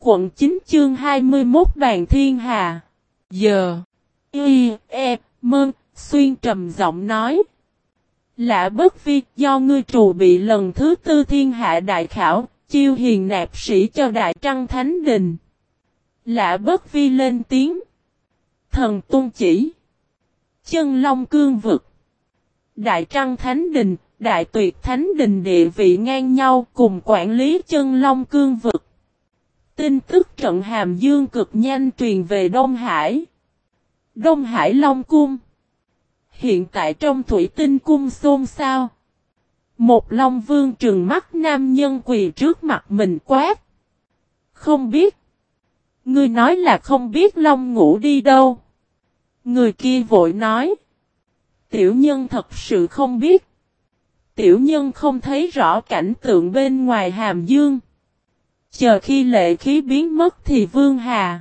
quận 9 chương 21 bàn thiên hà. Giờ. Y, E, Mơn, Xuyên trầm giọng nói. Lạ bất vi do ngươi trù bị lần thứ tư thiên hạ đại khảo, chiêu hiền nạp sĩ cho đại trăng thánh đình. Lạ bất vi lên tiếng. Thần tôn chỉ. Chân long cương vực. Đại trăng thánh đình, đại tuyệt thánh đình địa vị ngang nhau cùng quản lý chân long cương vực. Tin tức trận hàm dương cực nhanh truyền về Đông Hải. Đông Hải Long Cung. Hiện tại trong thủy tinh cung xôn xao. Một Long Vương trừng mắt nam nhân quỳ trước mặt mình quát. Không biết. Ngươi nói là không biết Long ngủ đi đâu. Người kia vội nói. Tiểu nhân thật sự không biết. Tiểu nhân không thấy rõ cảnh tượng bên ngoài hàm dương. Chờ khi lệ khí biến mất thì Vương Hà.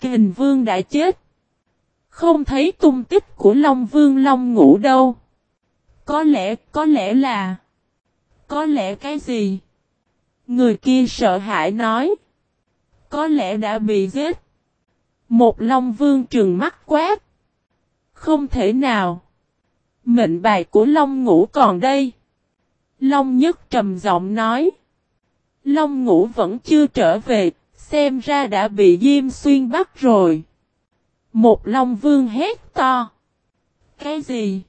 Kình Vương đã chết. Không thấy tung tích của Long Vương Long ngủ đâu. Có lẽ, có lẽ là... Có lẽ cái gì? Người kia sợ hãi nói. Có lẽ đã bị giết. Một Long Vương trừng mắt quát. Không thể nào. Mệnh bài của Long ngủ còn đây. Long nhất trầm giọng nói. Long ngủ vẫn chưa trở về, xem ra đã bị Diêm Xuyên bắt rồi. Một Long Vương hét to. Cái gì?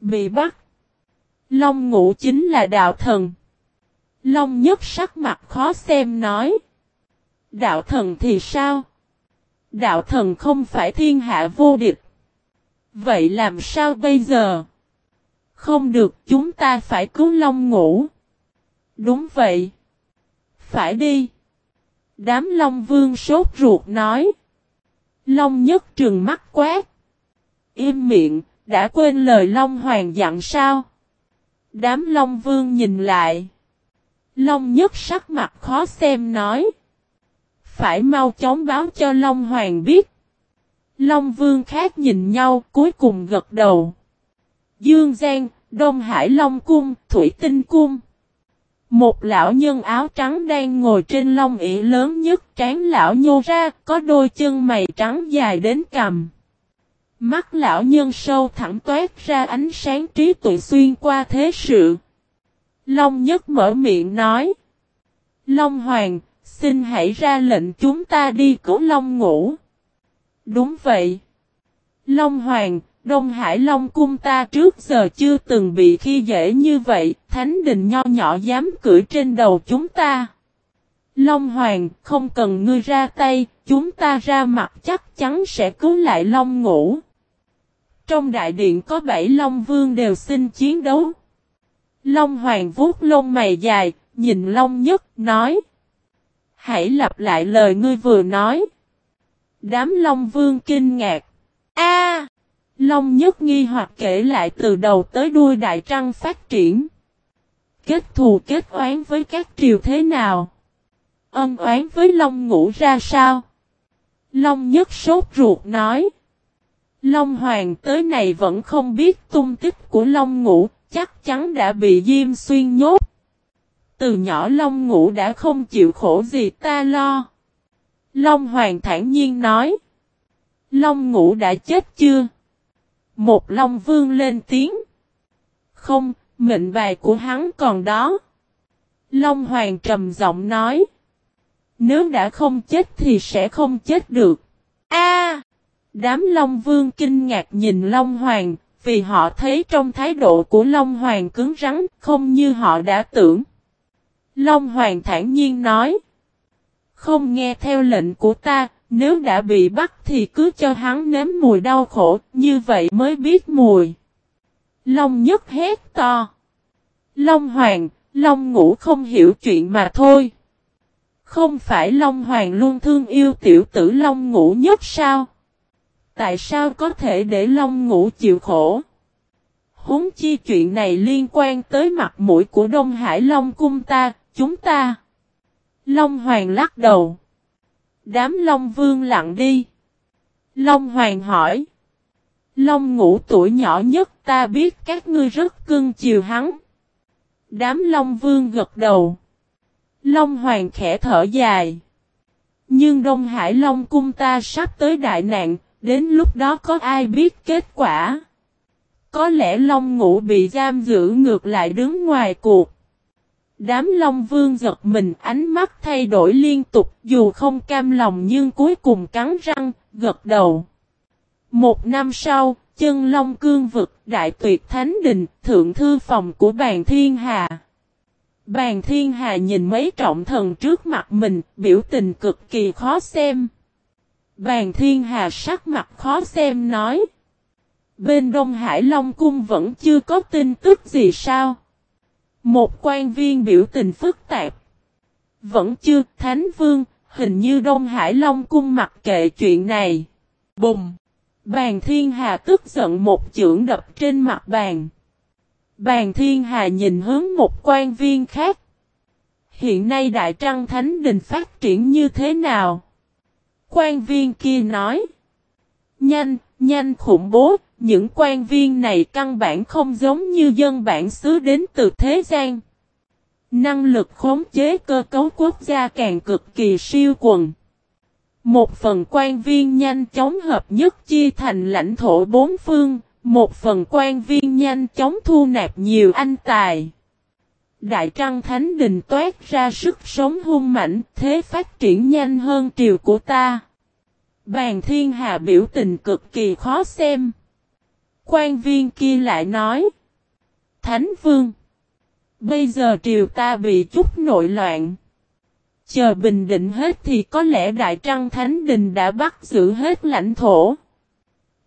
Bị bắt. Long ngũ chính là đạo thần. Long nhất sắc mặt khó xem nói. Đạo thần thì sao? Đạo thần không phải thiên hạ vô địch. Vậy làm sao bây giờ? Không được chúng ta phải cứu Long ngũ. Đúng vậy. Phải đi. Đám Long Vương sốt ruột nói. Long nhất trừng mắt quát. Im miệng, đã quên lời Long Hoàng dặn sao? Đám Long Vương nhìn lại. Long nhất sắc mặt khó xem nói. Phải mau chóng báo cho Long Hoàng biết. Long Vương khác nhìn nhau cuối cùng gật đầu. Dương Giang, Đông Hải Long Cung, Thủy Tinh Cung. Một lão nhân áo trắng đang ngồi trên lông ỉ lớn nhất trán lão nhô ra, có đôi chân mày trắng dài đến cằm. Mắt lão nhân sâu thẳng toát ra ánh sáng trí tuệ xuyên qua thế sự. Long nhất mở miệng nói. Long Hoàng, xin hãy ra lệnh chúng ta đi cứu Long ngủ. Đúng vậy. Long Hoàng, Đông Hải Long cung ta trước giờ chưa từng bị khi dễ như vậy, thánh đình nho nhỏ dám cưỡi trên đầu chúng ta. Long Hoàng, không cần ngươi ra tay, chúng ta ra mặt chắc chắn sẽ cứu lại Long ngủ. Trong đại điện có bảy Long Vương đều xin chiến đấu. Long Hoàng vuốt lông mày dài, nhìn Long Nhất, nói. Hãy lặp lại lời ngươi vừa nói. Đám Long Vương kinh ngạc. A! Long Nhất nghi hoặc kể lại từ đầu tới đuôi Đại Trăng phát triển. Kết thù kết oán với các triều thế nào? Ân oán với Long Ngũ ra sao? Long Nhất sốt ruột nói. Long Hoàng tới này vẫn không biết tung tích của Long Ngũ, chắc chắn đã bị Diêm Xuyên nhốt. Từ nhỏ Long Ngũ đã không chịu khổ gì ta lo. Long Hoàng thản nhiên nói. Long Ngũ đã chết chưa? Một Long Vương lên tiếng. Không, mệnh bài của hắn còn đó. Long Hoàng trầm giọng nói. Nếu đã không chết thì sẽ không chết được. A! đám Long Vương kinh ngạc nhìn Long Hoàng, vì họ thấy trong thái độ của Long Hoàng cứng rắn, không như họ đã tưởng. Long Hoàng thản nhiên nói. Không nghe theo lệnh của ta, nếu đã bị bắt thì cứ cho hắn nếm mùi đau khổ, như vậy mới biết mùi. Long nhất hét to. Long Hoàng, Long ngủ không hiểu chuyện mà thôi. Không phải Long Hoàng luôn thương yêu tiểu tử Long ngủ nhất sao? Tại sao có thể để Long ngủ chịu khổ? Húng chi chuyện này liên quan tới mặt mũi của Đông Hải Long cung ta, chúng ta. Long Hoàng lắc đầu. Đám Long Vương lặng đi. Long Hoàng hỏi. Long ngũ tuổi nhỏ nhất ta biết các ngươi rất cưng chiều hắn. Đám Long Vương gật đầu. Long Hoàng khẽ thở dài. Nhưng Đông Hải Long cung ta sắp tới đại nạn, đến lúc đó có ai biết kết quả. Có lẽ Long ngũ bị giam giữ ngược lại đứng ngoài cuộc. Đám Long Vương giật mình ánh mắt thay đổi liên tục dù không cam lòng nhưng cuối cùng cắn răng, gật đầu. Một năm sau, chân Long Cương vực Đại Tuyệt Thánh Đình, Thượng Thư Phòng của Bàn Thiên Hà. Bàn Thiên Hà nhìn mấy trọng thần trước mặt mình, biểu tình cực kỳ khó xem. Bàn Thiên Hà sắc mặt khó xem nói. Bên Đông Hải Long Cung vẫn chưa có tin tức gì sao? Một quan viên biểu tình phức tạp. Vẫn chưa, Thánh Vương, hình như Đông Hải Long Cung mặc kệ chuyện này. Bùng! Bàn Thiên Hà tức giận một chưởng đập trên mặt bàn. Bàn Thiên Hà nhìn hướng một quan viên khác. Hiện nay Đại Trăng Thánh Đình phát triển như thế nào? Quan viên kia nói. Nhanh, nhanh khủng bố, những quan viên này căn bản không giống như dân bản xứ đến từ thế gian. Năng lực khống chế cơ cấu quốc gia càng cực kỳ siêu quần. Một phần quan viên nhanh chóng hợp nhất chia thành lãnh thổ bốn phương, một phần quan viên nhanh chóng thu nạp nhiều anh tài. Đại Trăng Thánh Đình toát ra sức sống hung mạnh, thế phát triển nhanh hơn triều của ta. Bàn Thiên Hà biểu tình cực kỳ khó xem. Quan viên kia lại nói. Thánh Vương. Bây giờ triều ta bị chút nội loạn. Chờ bình định hết thì có lẽ Đại Trăng Thánh Đình đã bắt giữ hết lãnh thổ.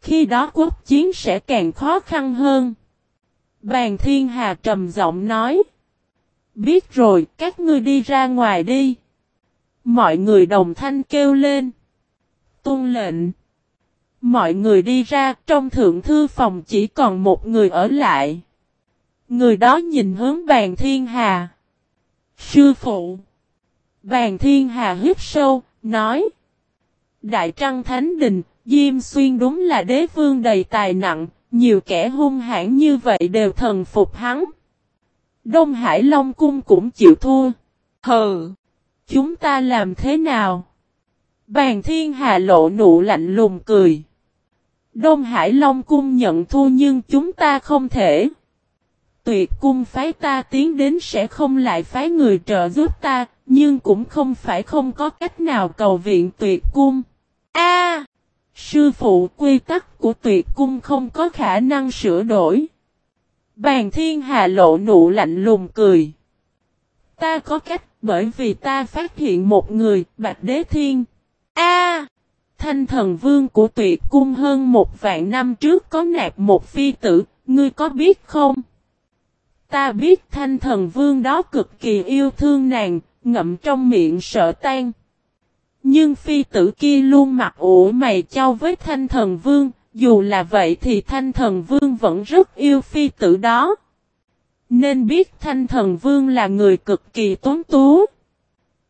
Khi đó quốc chiến sẽ càng khó khăn hơn. Bàn Thiên Hà trầm giọng nói. Biết rồi, các ngươi đi ra ngoài đi. Mọi người đồng thanh kêu lên. Tôn lệnh. Mọi người đi ra, trong thượng thư phòng chỉ còn một người ở lại. Người đó nhìn hướng bàn thiên hà. Sư phụ. Bàn thiên hà hít sâu, nói. Đại trăng thánh đình, Diêm Xuyên đúng là đế vương đầy tài nặng, nhiều kẻ hung hãn như vậy đều thần phục hắn. Đông Hải Long Cung cũng chịu thua. Hừ! Chúng ta làm thế nào? Bàn thiên hà lộ nụ lạnh lùng cười. Đông Hải Long Cung nhận thua nhưng chúng ta không thể. Tuyệt cung phái ta tiến đến sẽ không lại phái người trợ giúp ta, nhưng cũng không phải không có cách nào cầu viện tuyệt cung. A, Sư phụ quy tắc của tuyệt cung không có khả năng sửa đổi. Bàn thiên hà lộ nụ lạnh lùng cười. Ta có cách bởi vì ta phát hiện một người, Bạch Đế Thiên. A, Thanh thần vương của tuyệt cung hơn một vạn năm trước có nạp một phi tử, ngươi có biết không? Ta biết thanh thần vương đó cực kỳ yêu thương nàng, ngậm trong miệng sợ tan. Nhưng phi tử kia luôn mặc ủ mày trao với thanh thần vương, dù là vậy thì thanh thần vương vẫn rất yêu phi tử đó. Nên biết thanh thần vương là người cực kỳ tốn tú.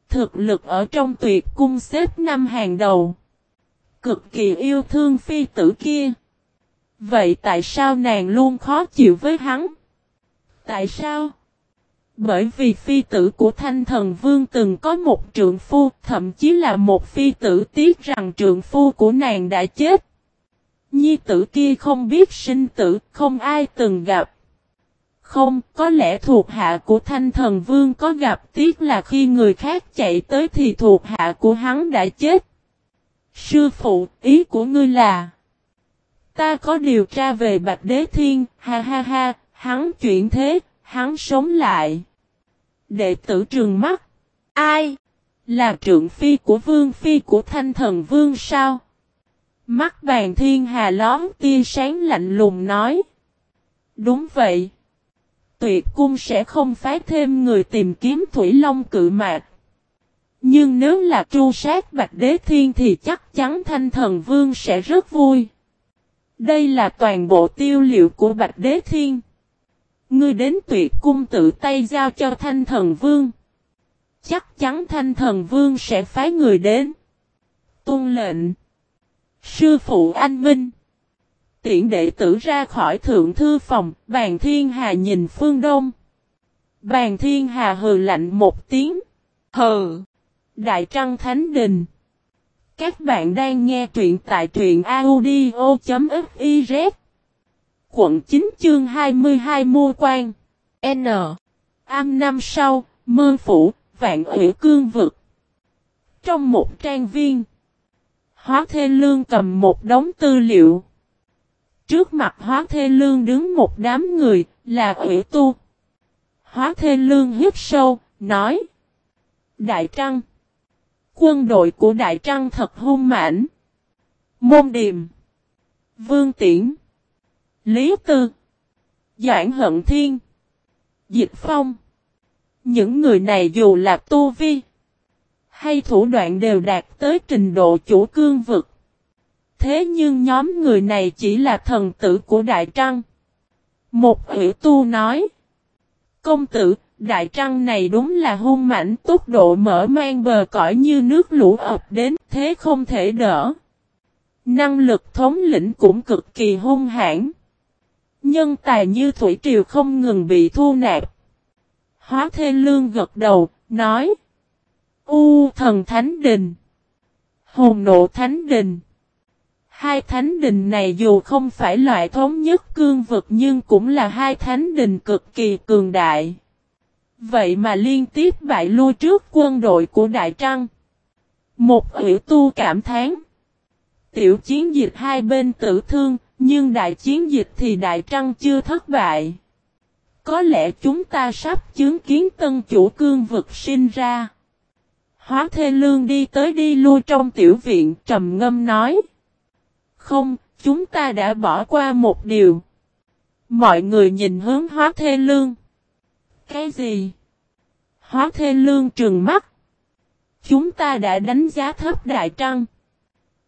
Thực lực ở trong tuyệt cung xếp năm hàng đầu. Cực kỳ yêu thương phi tử kia. Vậy tại sao nàng luôn khó chịu với hắn? Tại sao? Bởi vì phi tử của thanh thần vương từng có một trượng phu, thậm chí là một phi tử tiếc rằng trượng phu của nàng đã chết. Nhi tử kia không biết sinh tử, không ai từng gặp. Không, có lẽ thuộc hạ của thanh thần vương có gặp tiếc là khi người khác chạy tới thì thuộc hạ của hắn đã chết. Sư phụ, ý của ngươi là Ta có điều tra về Bạch Đế Thiên, ha ha ha, hắn chuyển thế, hắn sống lại. Đệ tử trường mắt. Ai? Là trượng phi của vương phi của thanh thần vương sao? Mắt bàn thiên hà lón tia sáng lạnh lùng nói. Đúng vậy. Tuyệt cung sẽ không phái thêm người tìm kiếm Thủy Long cự mạc. Nhưng nếu là tru sát Bạch Đế Thiên thì chắc chắn Thanh Thần Vương sẽ rất vui. Đây là toàn bộ tiêu liệu của Bạch Đế Thiên. Ngươi đến tuyệt cung tự tay giao cho Thanh Thần Vương. Chắc chắn Thanh Thần Vương sẽ phái người đến. Tôn lệnh. Sư phụ anh Minh. Tiện đệ tử ra khỏi thượng thư phòng, bàn thiên hà nhìn phương đông. Bàn thiên hà hừ lạnh một tiếng. Hừ. Đại Trăng Thánh Đình. Các bạn đang nghe truyện tại truyện audio.fiz Quận 9 chương 22 mua quan N. Am năm sau, mơ phủ, vạn ủy cương vực. Trong một trang viên Hóa Thê Lương cầm một đống tư liệu. Trước mặt Hóa Thê Lương đứng một đám người, là ủy tu. Hóa Thê Lương hít sâu, nói Đại Trăng Quân đội của Đại Trăng thật hung mãnh. Môn Điềm Vương Tiễn Lý Tư Doãn Hận Thiên Dịch Phong Những người này dù là tu vi hay thủ đoạn đều đạt tới trình độ chủ cương vực. Thế nhưng nhóm người này chỉ là thần tử của Đại Trăng. Một ủy tu nói Công tử, Đại Trăng này đúng là hung mảnh tốc độ mở mang bờ cõi như nước lũ ập đến thế không thể đỡ. Năng lực thống lĩnh cũng cực kỳ hung hãn. Nhân tài như thủy triều không ngừng bị thu nạp. Hóa Thê Lương gật đầu, nói. U thần Thánh Đình. Hồn nộ Thánh Đình. Hai thánh đình này dù không phải loại thống nhất cương vực nhưng cũng là hai thánh đình cực kỳ cường đại. Vậy mà liên tiếp bại lui trước quân đội của Đại Trăng. Một ủy tu cảm thán. Tiểu chiến dịch hai bên tử thương, nhưng đại chiến dịch thì Đại Trăng chưa thất bại. Có lẽ chúng ta sắp chứng kiến tân chủ cương vực sinh ra. Hóa Thê Lương đi tới đi lui trong tiểu viện trầm ngâm nói. Không, chúng ta đã bỏ qua một điều. Mọi người nhìn hướng Hóa Thê Lương. Cái gì? Hóa Thê Lương trừng mắt. Chúng ta đã đánh giá thấp Đại Trăng.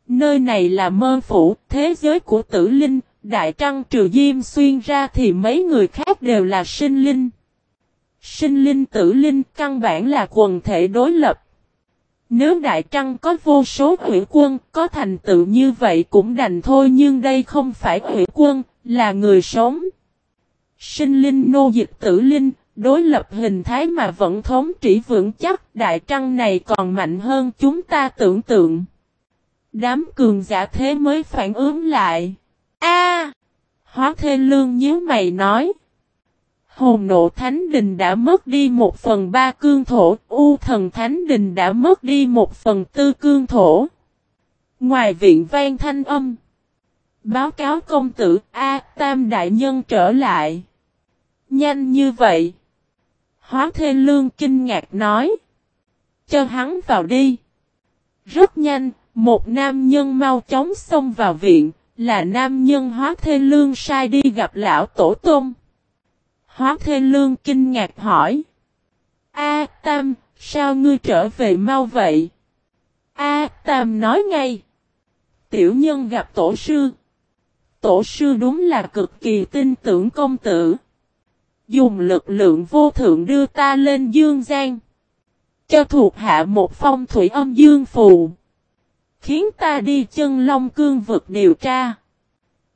Nơi này là mơ phủ, thế giới của tử linh, Đại Trăng trừ Diêm Xuyên ra thì mấy người khác đều là sinh linh. Sinh linh tử linh căn bản là quần thể đối lập. Nếu Đại Trăng có vô số ủy quân, có thành tựu như vậy cũng đành thôi nhưng đây không phải ủy quân, là người sống. Sinh linh nô dịch tử linh, đối lập hình thái mà vẫn thống trị vững chắc, Đại Trăng này còn mạnh hơn chúng ta tưởng tượng. Đám cường giả thế mới phản ứng lại. A, Hóa Thê Lương nhớ mày nói. Hồn nộ Thánh Đình đã mất đi một phần ba cương thổ, U thần Thánh Đình đã mất đi một phần tư cương thổ. Ngoài viện vang thanh âm. Báo cáo công tử A Tam Đại Nhân trở lại. Nhanh như vậy. Hóa Thê Lương kinh ngạc nói. Cho hắn vào đi. Rất nhanh, một nam nhân mau chóng xông vào viện, là nam nhân Hóa Thê Lương sai đi gặp lão tổ tôm. Hóa Thê Lương kinh ngạc hỏi. A Tam, sao ngươi trở về mau vậy? A Tam nói ngay. Tiểu nhân gặp tổ sư. Tổ sư đúng là cực kỳ tin tưởng công tử. Dùng lực lượng vô thượng đưa ta lên dương gian. Cho thuộc hạ một phong thủy âm dương phù. Khiến ta đi chân long cương vực điều tra.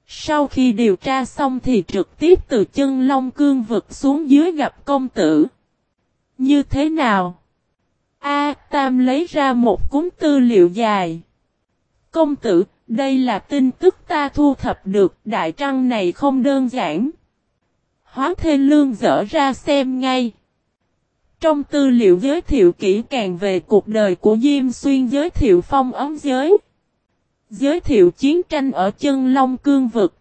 Sau khi điều tra xong thì trực tiếp từ chân Long Cương vực xuống dưới gặp công tử. Như thế nào? A Tam lấy ra một cuốn tư liệu dài. Công tử, đây là tin tức ta thu thập được, đại trăng này không đơn giản. Hóa Thê Lương dở ra xem ngay. Trong tư liệu giới thiệu kỹ càng về cuộc đời của Diêm Xuyên giới thiệu phong ấm giới. Giới thiệu chiến tranh ở chân Long Cương Vực.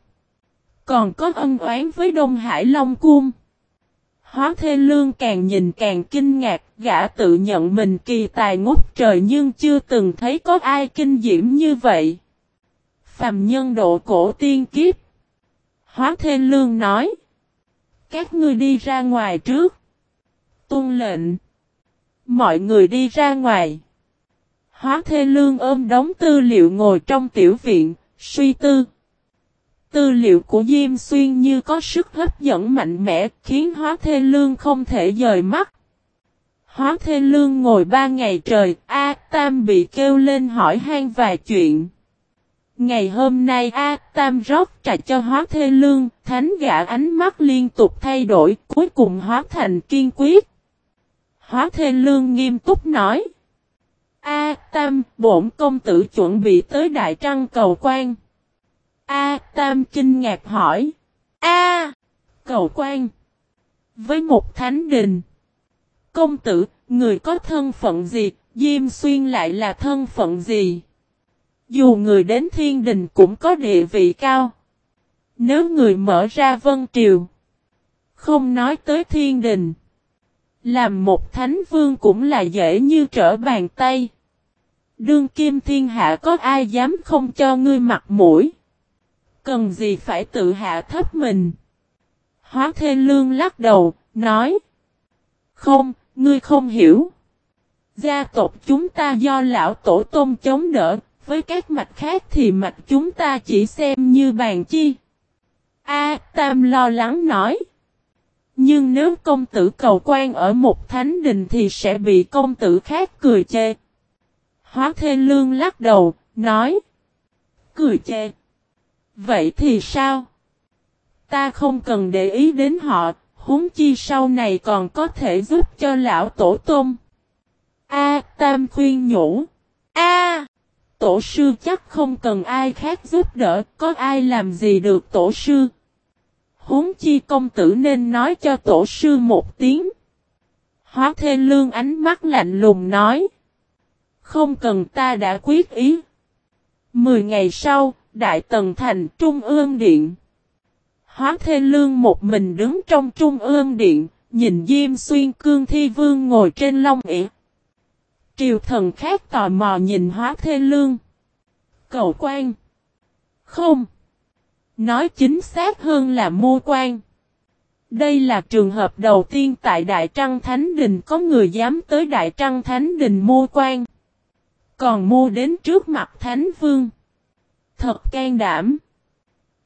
Còn có ân oán với Đông Hải Long Cung. Hóa Thê Lương càng nhìn càng kinh ngạc, gã tự nhận mình kỳ tài ngút trời nhưng chưa từng thấy có ai kinh diễm như vậy. Phàm nhân độ cổ tiên kiếp. Hóa Thê Lương nói. Các ngươi đi ra ngoài trước. Tôn lệnh. Mọi người đi ra ngoài. Hóa Thê Lương ôm đống tư liệu ngồi trong tiểu viện, suy tư. Tư liệu của Diêm Xuyên như có sức hấp dẫn mạnh mẽ khiến Hóa Thê Lương không thể rời mắt. Hóa Thê Lương ngồi ba ngày trời, A Tam bị kêu lên hỏi han vài chuyện. Ngày hôm nay A Tam rót trà cho Hóa Thê Lương, thánh gã ánh mắt liên tục thay đổi, cuối cùng hóa thành kiên quyết. Hóa Thê Lương nghiêm túc nói. A Tam, bổn công tử chuẩn bị tới Đại Trăng cầu quan. A Tam kinh ngạc hỏi. A cầu quan. Với một thánh đình. Công tử, người có thân phận gì, Diêm Xuyên lại là thân phận gì? Dù người đến thiên đình cũng có địa vị cao. Nếu người mở ra vân triều. Không nói tới thiên đình. Làm một thánh vương cũng là dễ như trở bàn tay. Đương kim thiên hạ có ai dám không cho ngươi mặt mũi. Cần gì phải tự hạ thấp mình. Hóa Thê Lương lắc đầu, nói. Không, ngươi không hiểu. Gia tộc chúng ta do lão tổ tôm chống đỡ, với các mạch khác thì mạch chúng ta chỉ xem như bàn chi. A Tam lo lắng nói. Nhưng nếu công tử cầu quan ở một thánh đình thì sẽ bị công tử khác cười chê. Hóa Thê Lương lắc đầu, nói. Cười chê. Vậy thì sao? Ta không cần để ý đến họ, huống chi sau này còn có thể giúp cho lão tổ tôm. A Tam khuyên nhủ. A Tổ sư chắc không cần ai khác giúp đỡ, có ai làm gì được tổ sư. Huống chi công tử nên nói cho tổ sư một tiếng. Hóa thê lương ánh mắt lạnh lùng nói. Không cần ta đã quyết ý. Mười ngày sau, Đại Tần Thành Trung ương Điện. Hóa Thê Lương một mình đứng trong Trung ương Điện, nhìn Diêm Xuyên Cương Thi Vương ngồi trên long ỉa. Triều thần khác tò mò nhìn Hóa Thê Lương. Cầu quan. Không. Nói chính xác hơn là mua quan. Đây là trường hợp đầu tiên tại Đại Trăng Thánh Đình có người dám tới Đại Trăng Thánh Đình mua quan. Còn mua đến trước mặt Thánh Vương. Thật can đảm.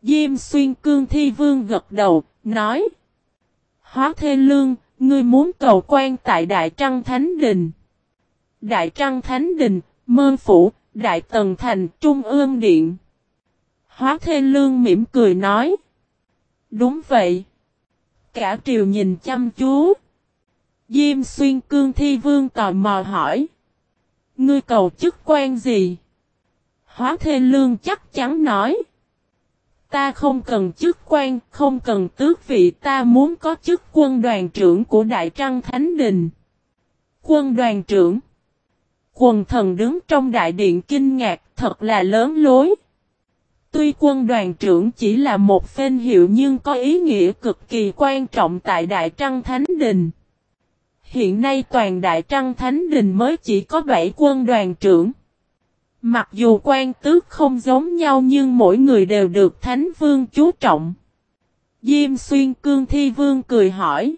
Diêm xuyên cương thi vương gật đầu, nói. Hóa Thê Lương, ngươi muốn cầu quan tại Đại Trăng Thánh Đình. Đại Trăng Thánh Đình, Mơ Phủ, Đại Tần Thành, Trung ương Điện. Hóa Thê Lương mỉm cười nói. Đúng vậy. Cả triều nhìn chăm chú. Diêm xuyên cương thi vương tò mò hỏi. Ngươi cầu chức quan gì? Hóa Thê Lương chắc chắn nói. Ta không cần chức quan, không cần tước vị ta muốn có chức quân đoàn trưởng của Đại Trăng Thánh Đình. Quân đoàn trưởng. Quần thần đứng trong đại điện kinh ngạc thật là lớn lối. Tuy quân đoàn trưởng chỉ là một phên hiệu nhưng có ý nghĩa cực kỳ quan trọng tại Đại Trăng Thánh Đình. Hiện nay toàn Đại Trăng Thánh Đình mới chỉ có 7 quân đoàn trưởng. Mặc dù quan tước không giống nhau nhưng mỗi người đều được Thánh Vương chú trọng. Diêm xuyên cương thi vương cười hỏi.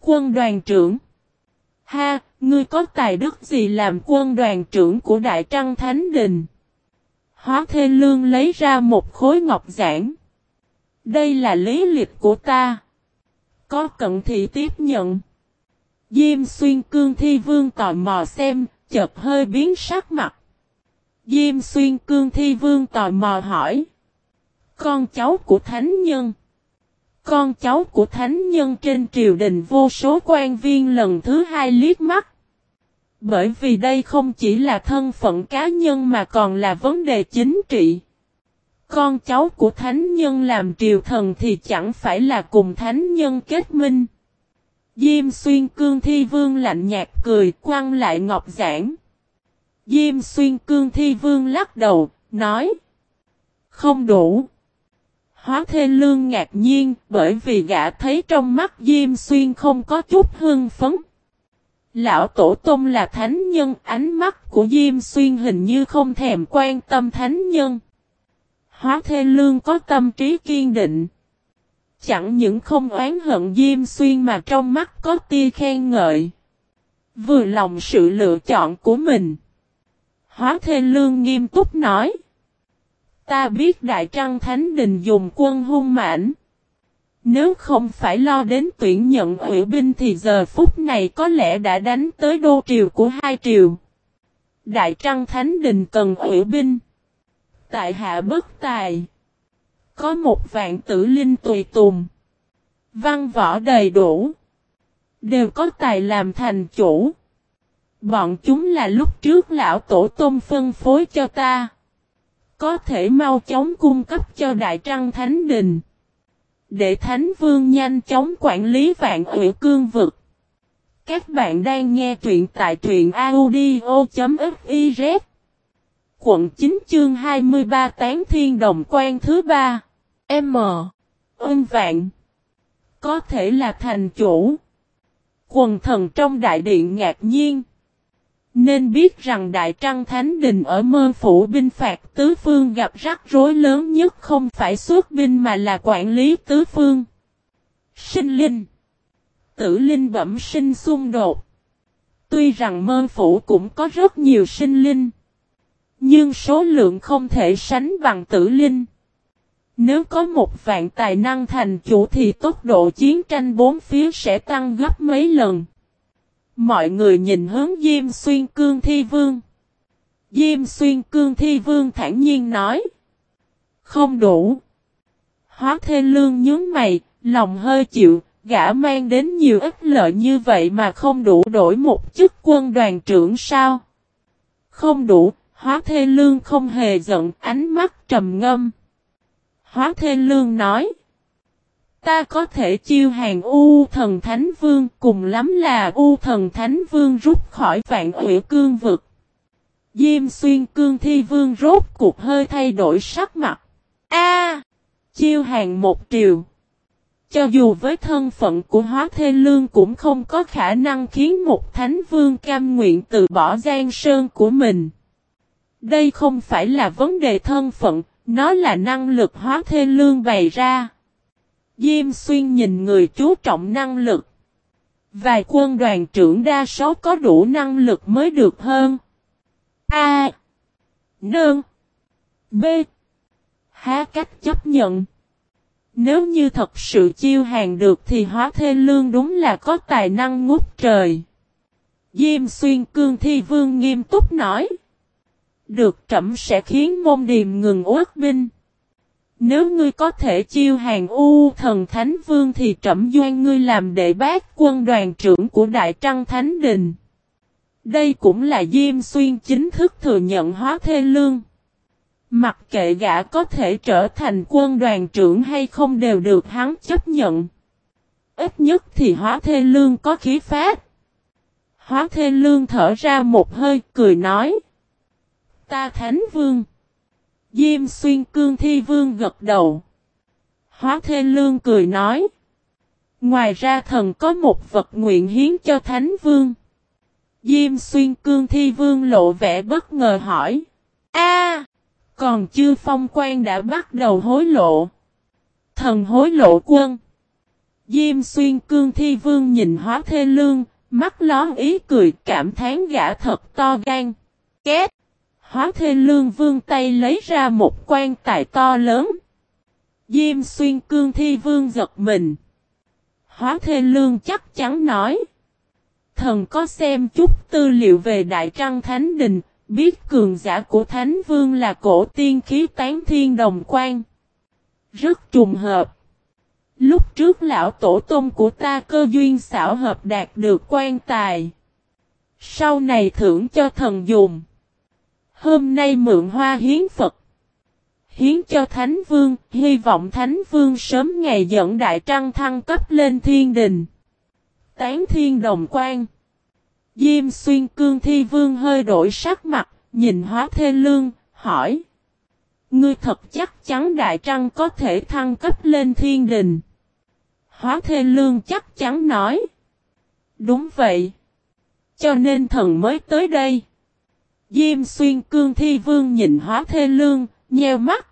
Quân đoàn trưởng. Ha, ngươi có tài đức gì làm quân đoàn trưởng của Đại Trăng Thánh Đình? Hóa Thê Lương lấy ra một khối ngọc giản. Đây là lý lịch của ta. Có cận thị tiếp nhận. Diêm xuyên cương thi vương tò mò xem, chợt hơi biến sắc mặt. Diêm xuyên cương thi vương tò mò hỏi. Con cháu của thánh nhân. Con cháu của thánh nhân trên triều đình vô số quan viên lần thứ hai liếc mắt. Bởi vì đây không chỉ là thân phận cá nhân mà còn là vấn đề chính trị. Con cháu của thánh nhân làm triều thần thì chẳng phải là cùng thánh nhân kết minh. Diêm xuyên cương thi vương lạnh nhạt cười quăng lại ngọc giảng. Diêm xuyên cương thi vương lắc đầu, nói. Không đủ. Hóa thê lương ngạc nhiên bởi vì gã thấy trong mắt Diêm xuyên không có chút hương phấn. Lão Tổ Tông là thánh nhân, ánh mắt của Diêm Xuyên hình như không thèm quan tâm thánh nhân. Hóa Thê Lương có tâm trí kiên định. Chẳng những không oán hận Diêm Xuyên mà trong mắt có tia khen ngợi. Vừa lòng sự lựa chọn của mình. Hóa Thê Lương nghiêm túc nói. Ta biết Đại Trăng Thánh Đình dùng quân hung mãnh. Nếu không phải lo đến tuyển nhận ủy binh thì giờ phút này có lẽ đã đánh tới đô triều của hai triều. Đại Trăng Thánh Đình cần ủy binh. Tại hạ bất tài. Có một vạn tử linh tùy tùng. Văn võ đầy đủ. Đều có tài làm thành chủ. Bọn chúng là lúc trước lão tổ tôm phân phối cho ta. Có thể mau chóng cung cấp cho Đại Trăng Thánh Đình. Để Thánh Vương nhanh chóng quản lý vạn ủy cương vực. Các bạn đang nghe truyện tại truyện audio.fiz Quận 9 chương 23 Tán Thiên Đồng Quan thứ 3 M. Ân Vạn Có thể là thành chủ Quần thần trong đại điện ngạc nhiên nên biết rằng Đại Trăng Thánh Đình ở mơ phủ binh phạt tứ phương gặp rắc rối lớn nhất không phải xuất binh mà là quản lý tứ phương Sinh linh Tử linh bẩm sinh xung đột Tuy rằng mơ phủ cũng có rất nhiều sinh linh, nhưng số lượng không thể sánh bằng tử linh. Nếu có một vạn tài năng thành chủ thì tốc độ chiến tranh bốn phía sẽ tăng gấp mấy lần. Mọi người nhìn hướng Diêm Xuyên Cương Thi Vương. Diêm Xuyên Cương Thi Vương thản nhiên nói. Không đủ. Hóa Thê Lương nhướng mày, lòng hơi chịu, gã mang đến nhiều ích lợi như vậy mà không đủ đổi một chức quân đoàn trưởng sao? Không đủ, Hóa Thê Lương không hề giận, ánh mắt trầm ngâm. Hóa Thê Lương nói. Ta có thể chiêu hàng U thần Thánh Vương cùng lắm là U thần Thánh Vương rút khỏi vạn ủy cương vực. Diêm xuyên cương thi vương rốt cuộc hơi thay đổi sắc mặt. A, Chiêu hàng một triều. Cho dù với thân phận của hóa thê lương cũng không có khả năng khiến một thánh vương cam nguyện từ bỏ gian sơn của mình. Đây không phải là vấn đề thân phận, nó là năng lực hóa thê lương bày ra. Diêm xuyên nhìn người chú trọng năng lực. Vài quân đoàn trưởng đa số có đủ năng lực mới được hơn. A. Nương. B. Há cách chấp nhận. Nếu như thật sự chiêu hàng được thì hóa thê lương đúng là có tài năng ngút trời. Diêm xuyên cương thi vương nghiêm túc nói. Được trẩm sẽ khiến môn điềm ngừng uất binh. Nếu ngươi có thể chiêu hàng U thần Thánh Vương thì trẫm doan ngươi làm đệ bác quân đoàn trưởng của Đại Trăng Thánh Đình. Đây cũng là Diêm Xuyên chính thức thừa nhận hóa thê lương. Mặc kệ gã có thể trở thành quân đoàn trưởng hay không đều được hắn chấp nhận. Ít nhất thì hóa thê lương có khí phát. Hóa thê lương thở ra một hơi, cười nói. Ta Thánh Vương. Diêm xuyên cương thi vương gật đầu. Hóa Thê Lương cười nói. Ngoài ra thần có một vật nguyện hiến cho Thánh Vương. Diêm xuyên cương thi vương lộ vẻ bất ngờ hỏi. A, còn chưa phong quan đã bắt đầu hối lộ. Thần hối lộ quân. Diêm xuyên cương thi vương nhìn hóa thê lương, mắt lón ý cười cảm thán gã thật to gan. Két. Hóa thê lương vương tay lấy ra một quan tài to lớn. Diêm xuyên cương thi vương giật mình. Hóa thê lương chắc chắn nói. Thần có xem chút tư liệu về Đại Trăng Thánh Đình, biết cường giả của Thánh Vương là cổ tiên khí tán thiên đồng quan. Rất trùng hợp. Lúc trước lão tổ tông của ta cơ duyên xảo hợp đạt được quan tài. Sau này thưởng cho thần dùng. Hôm nay mượn hoa hiến Phật. Hiến cho Thánh Vương, hy vọng Thánh Vương sớm ngày dẫn Đại Trăng thăng cấp lên thiên đình. Tán thiên đồng quan. Diêm xuyên cương thi vương hơi đổi sắc mặt, nhìn hóa thê lương, hỏi. Ngươi thật chắc chắn Đại Trăng có thể thăng cấp lên thiên đình. Hóa thê lương chắc chắn nói. Đúng vậy. Cho nên thần mới tới đây. Diêm xuyên cương thi vương nhìn hóa thê lương, nheo mắt.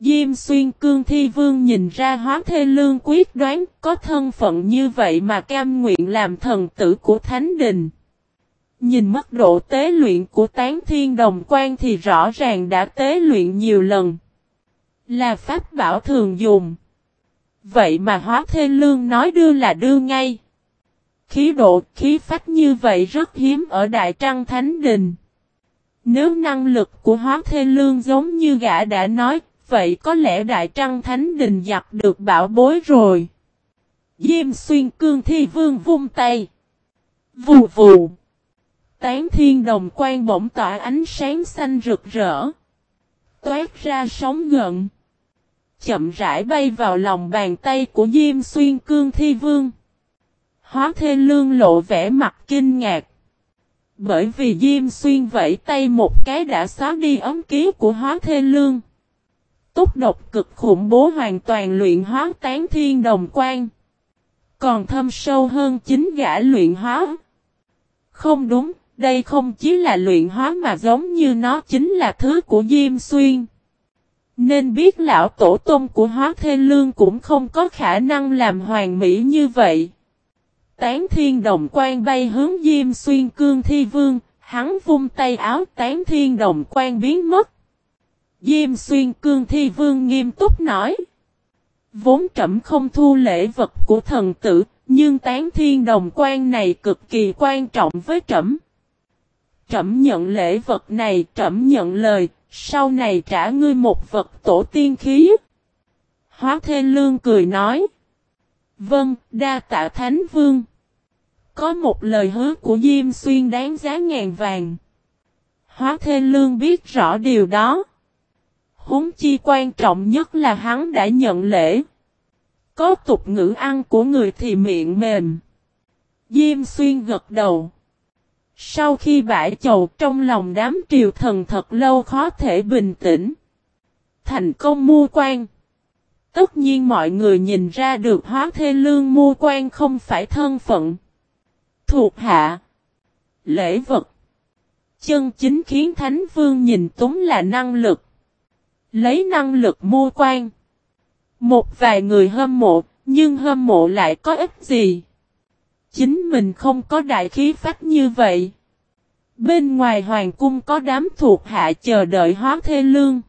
Diêm xuyên cương thi vương nhìn ra hóa thê lương quyết đoán có thân phận như vậy mà cam nguyện làm thần tử của thánh đình. Nhìn mức độ tế luyện của tán thiên đồng quan thì rõ ràng đã tế luyện nhiều lần. Là pháp bảo thường dùng. Vậy mà hóa thê lương nói đưa là đưa ngay. Khí độ, khí phách như vậy rất hiếm ở Đại Trăng Thánh Đình. Nếu năng lực của hóa thê lương giống như gã đã nói, vậy có lẽ Đại Trăng Thánh Đình giặt được bảo bối rồi. Diêm xuyên cương thi vương vung tay. Vù vù. Tán thiên đồng quan bỗng tỏa ánh sáng xanh rực rỡ. Toát ra sóng gận. Chậm rãi bay vào lòng bàn tay của Diêm Xuyên Cương Thi Vương. Hóa Thê Lương lộ vẻ mặt kinh ngạc. Bởi vì Diêm Xuyên vẫy tay một cái đã xóa đi ấm ký của Hóa Thê Lương. Túc độc cực khủng bố hoàn toàn luyện hóa tán thiên đồng quan. Còn thâm sâu hơn chính gã luyện hóa. Không đúng, đây không chỉ là luyện hóa mà giống như nó chính là thứ của Diêm Xuyên. Nên biết lão tổ tông của hóa thê lương cũng không có khả năng làm hoàn mỹ như vậy. Tán thiên đồng quan bay hướng Diêm Xuyên cương thi vương, hắn vung tay áo tán thiên đồng quan biến mất. Diêm Xuyên cương thi vương nghiêm túc nói. Vốn trẩm không thu lễ vật của thần tử, nhưng tán thiên đồng quan này cực kỳ quan trọng với trẩm. Trẩm nhận lễ vật này, trẩm nhận lời, sau này trả ngươi một vật tổ tiên khí. Hóa Thê Lương cười nói. Vâng, đa tạ Thánh Vương. Có một lời hứa của Diêm Xuyên đáng giá ngàn vàng. Hóa Thê Lương biết rõ điều đó. Húng chi quan trọng nhất là hắn đã nhận lễ. Có tục ngữ ăn của người thì miệng mềm. Diêm Xuyên gật đầu. Sau khi bãi chầu trong lòng đám triều thần thật lâu khó thể bình tĩnh. Thành công mua quan. Tất nhiên mọi người nhìn ra được hóa thê lương mua quan không phải thân phận. Thuộc hạ. Lễ vật. Chân chính khiến Thánh Vương nhìn túng là năng lực. Lấy năng lực mua quan. Một vài người hâm mộ, nhưng hâm mộ lại có ích gì? Chính mình không có đại khí phách như vậy. Bên ngoài hoàng cung có đám thuộc hạ chờ đợi hóa thê lương.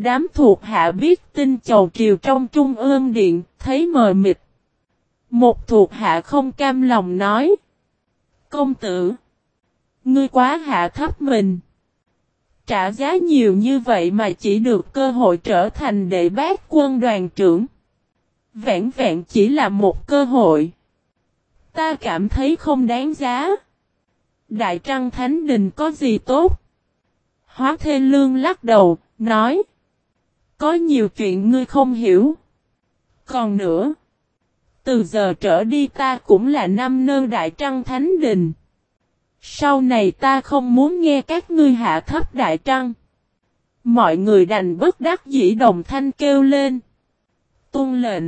Đám thuộc hạ biết tin chầu triều trong trung ương điện, thấy mờ mịt. Một thuộc hạ không cam lòng nói. Công tử! Ngươi quá hạ thấp mình. Trả giá nhiều như vậy mà chỉ được cơ hội trở thành đệ bác quân đoàn trưởng. Vẹn vẹn chỉ là một cơ hội. Ta cảm thấy không đáng giá. Đại Trăng Thánh Đình có gì tốt? Hóa Thê Lương lắc đầu, nói. Có nhiều chuyện ngươi không hiểu. Còn nữa. Từ giờ trở đi ta cũng là năm nơ Đại Trăng Thánh Đình. Sau này ta không muốn nghe các ngươi hạ thấp Đại Trăng. Mọi người đành bất đắc dĩ đồng thanh kêu lên. Tôn lệnh.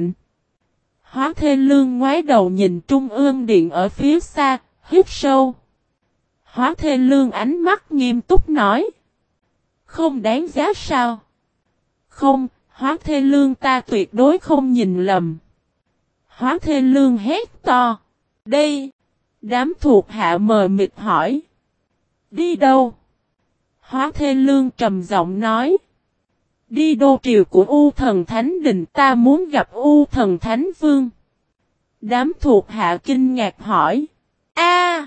Hóa Thê Lương ngoái đầu nhìn Trung ương điện ở phía xa, hít sâu. Hóa Thê Lương ánh mắt nghiêm túc nói. Không đáng giá sao? Không, Hóa Thê Lương ta tuyệt đối không nhìn lầm. Hóa Thê Lương hét to. Đây! Đám thuộc hạ mờ mịt hỏi. Đi đâu? Hóa Thê Lương trầm giọng nói. Đi đô triều của U thần Thánh Đình ta muốn gặp U thần Thánh Vương. Đám thuộc hạ kinh ngạc hỏi. A,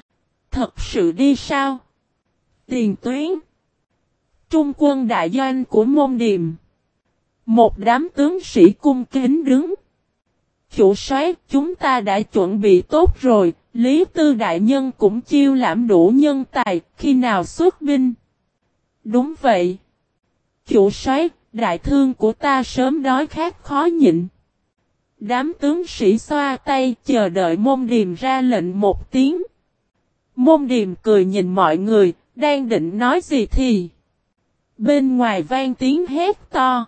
Thật sự đi sao? Tiền tuyến. Trung quân đại doanh của môn điềm. Một đám tướng sĩ cung kính đứng. Chủ soái chúng ta đã chuẩn bị tốt rồi, Lý Tư Đại Nhân cũng chiêu lãm đủ nhân tài, khi nào xuất binh. Đúng vậy. Chủ soái đại thương của ta sớm đói khát khó nhịn. Đám tướng sĩ xoa tay chờ đợi môn điềm ra lệnh một tiếng. Môn điềm cười nhìn mọi người, đang định nói gì thì. Bên ngoài vang tiếng hét to.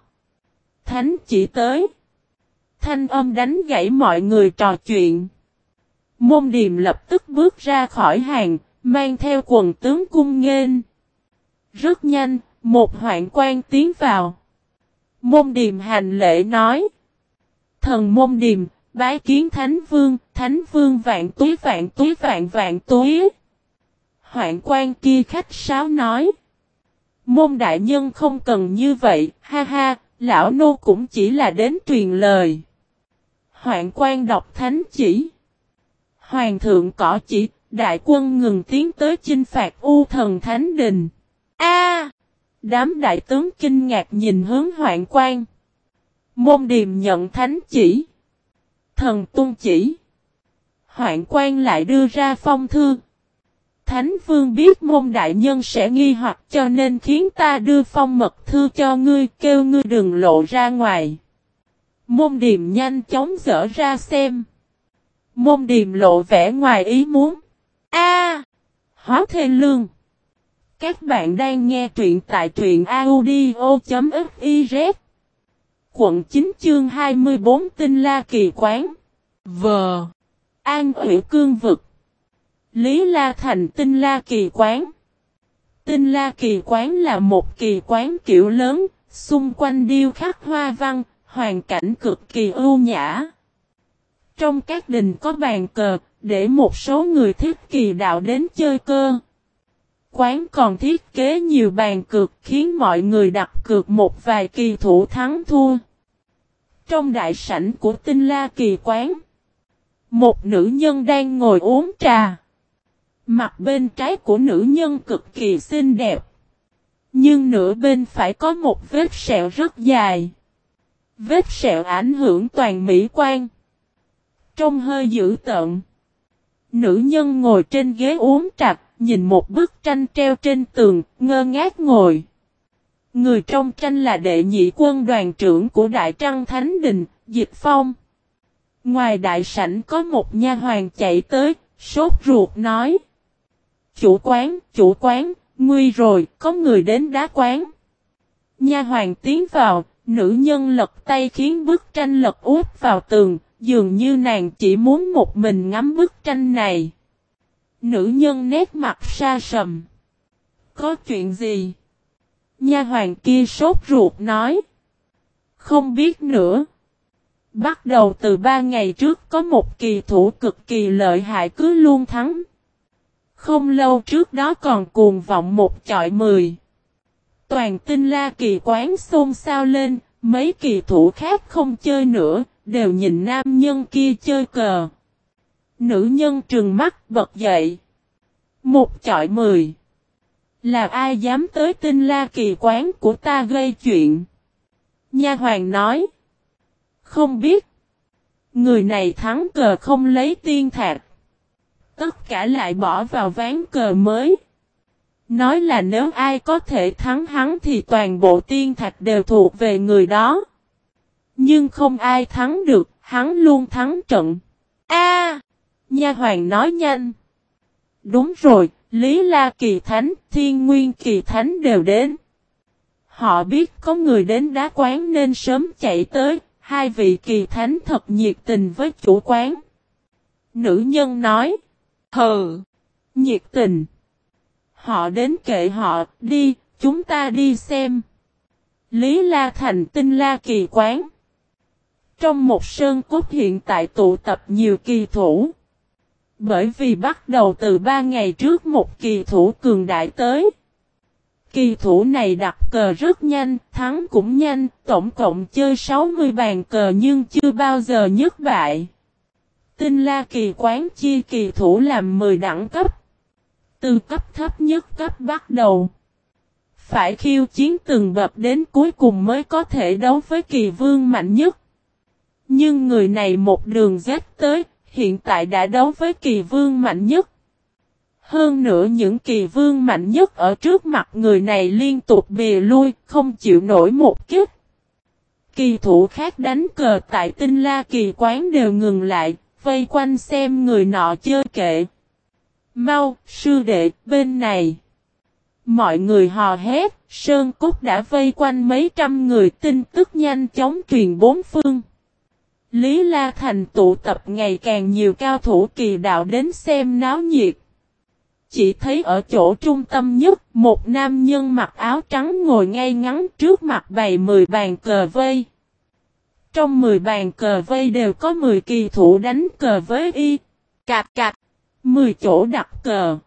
Thánh chỉ tới. Thanh âm đánh gãy mọi người trò chuyện. Môn điềm lập tức bước ra khỏi hàng, mang theo quần tướng cung nghênh. Rất nhanh, một hoạn quan tiến vào. Môn điềm hành lễ nói. Thần môn điềm, bái kiến thánh vương, thánh vương vạn túi vạn túi vạn vạn túi. Hoạn quan kia khách sáo nói. Môn đại nhân không cần như vậy, ha ha, lão nô cũng chỉ là đến truyền lời. Hoạn quan đọc thánh chỉ. Hoàng thượng cỏ chỉ, đại quân ngừng tiến tới chinh phạt U thần thánh đình. A! đám đại tướng kinh ngạc nhìn hướng hoạn quan. Môn điềm nhận thánh chỉ. Thần tung chỉ. Hoạn quan lại đưa ra phong thư. Thánh Vương biết môn đại nhân sẽ nghi hoặc cho nên khiến ta đưa phong mật thư cho ngươi kêu ngươi đừng lộ ra ngoài. Môn điềm nhanh chóng dở ra xem. Môn điềm lộ vẻ ngoài ý muốn. A, Hóa thê lương. Các bạn đang nghe truyện tại truyện audio.fiz. Quận 9 chương 24 Tinh La Kỳ Quán. V. An ủy cương vực. Lý La Thành Tinh La Kỳ Quán. Tinh La Kỳ Quán là một kỳ quán kiểu lớn, xung quanh điêu khắc hoa văn, hoàn cảnh cực kỳ ưu nhã. Trong các đình có bàn cờ, để một số người thích kỳ đạo đến chơi cơ. Quán còn thiết kế nhiều bàn cược khiến mọi người đặt cược một vài kỳ thủ thắng thua. Trong đại sảnh của tinh la kỳ quán, một nữ nhân đang ngồi uống trà. Mặt bên trái của nữ nhân cực kỳ xinh đẹp. Nhưng nửa bên phải có một vết sẹo rất dài. Vết sẹo ảnh hưởng toàn mỹ quan. Trông hơi dữ tợn. Nữ nhân ngồi trên ghế uống trà, nhìn một bức tranh treo trên tường, ngơ ngác ngồi. Người trong tranh là đệ nhị quân đoàn trưởng của Đại Trăng Thánh Đình, Dịch Phong. Ngoài đại sảnh có một nha hoàng chạy tới, sốt ruột nói. Chủ quán, chủ quán, nguy rồi, có người đến đá quán. Nha hoàng tiến vào, nữ nhân lật tay khiến bức tranh lật úp vào tường, dường như nàng chỉ muốn một mình ngắm bức tranh này. Nữ nhân nét mặt xa sầm. Có chuyện gì? Nha hoàng kia sốt ruột nói. Không biết nữa. Bắt đầu từ ba ngày trước có một kỳ thủ cực kỳ lợi hại cứ luôn thắng. Không lâu trước đó còn cuồng vọng một chọi mười. Toàn tinh la kỳ quán xôn xao lên, mấy kỳ thủ khác không chơi nữa, đều nhìn nam nhân kia chơi cờ. Nữ nhân trừng mắt bật dậy. Một chọi mười. Là ai dám tới tinh la kỳ quán của ta gây chuyện? Nha hoàng nói. Không biết. Người này thắng cờ không lấy tiên thạc. Tất cả lại bỏ vào ván cờ mới. Nói là nếu ai có thể thắng hắn thì toàn bộ tiên thạch đều thuộc về người đó. Nhưng không ai thắng được, hắn luôn thắng trận. A, Nha hoàng nói nhanh. Đúng rồi, Lý La Kỳ Thánh, Thiên Nguyên Kỳ Thánh đều đến. Họ biết có người đến đá quán nên sớm chạy tới, hai vị Kỳ Thánh thật nhiệt tình với chủ quán. Nữ nhân nói, hừ, nhiệt tình. Họ đến kệ họ, đi, chúng ta đi xem. Lý La Thành tinh La Kỳ quán. Trong một sơn cốt hiện tại tụ tập nhiều kỳ thủ. Bởi vì bắt đầu từ ba ngày trước một kỳ thủ cường đại tới. Kỳ thủ này đặt cờ rất nhanh, thắng cũng nhanh, tổng cộng chơi 60 bàn cờ nhưng chưa bao giờ nhất bại. Tinh la kỳ quán chia kỳ thủ làm 10 đẳng cấp. Từ cấp thấp nhất cấp bắt đầu. Phải khiêu chiến từng bậc đến cuối cùng mới có thể đấu với kỳ vương mạnh nhất. Nhưng người này một đường dắt tới, hiện tại đã đấu với kỳ vương mạnh nhất. Hơn nữa những kỳ vương mạnh nhất ở trước mặt người này liên tục bìa lui, không chịu nổi một kiếp. Kỳ thủ khác đánh cờ tại tinh la kỳ quán đều ngừng lại, vây quanh xem người nọ chơi kệ. Mau, sư đệ, bên này. Mọi người hò hét, Sơn Cốt đã vây quanh mấy trăm người tin tức nhanh chóng truyền bốn phương. Lý La Thành tụ tập ngày càng nhiều cao thủ kỳ đạo đến xem náo nhiệt. Chỉ thấy ở chỗ trung tâm nhất, một nam nhân mặc áo trắng ngồi ngay ngắn trước mặt bày 10 bàn cờ vây. Trong 10 bàn cờ vây đều có 10 kỳ thủ đánh cờ với y. Cạp cạp. 10 chỗ đặt cờ.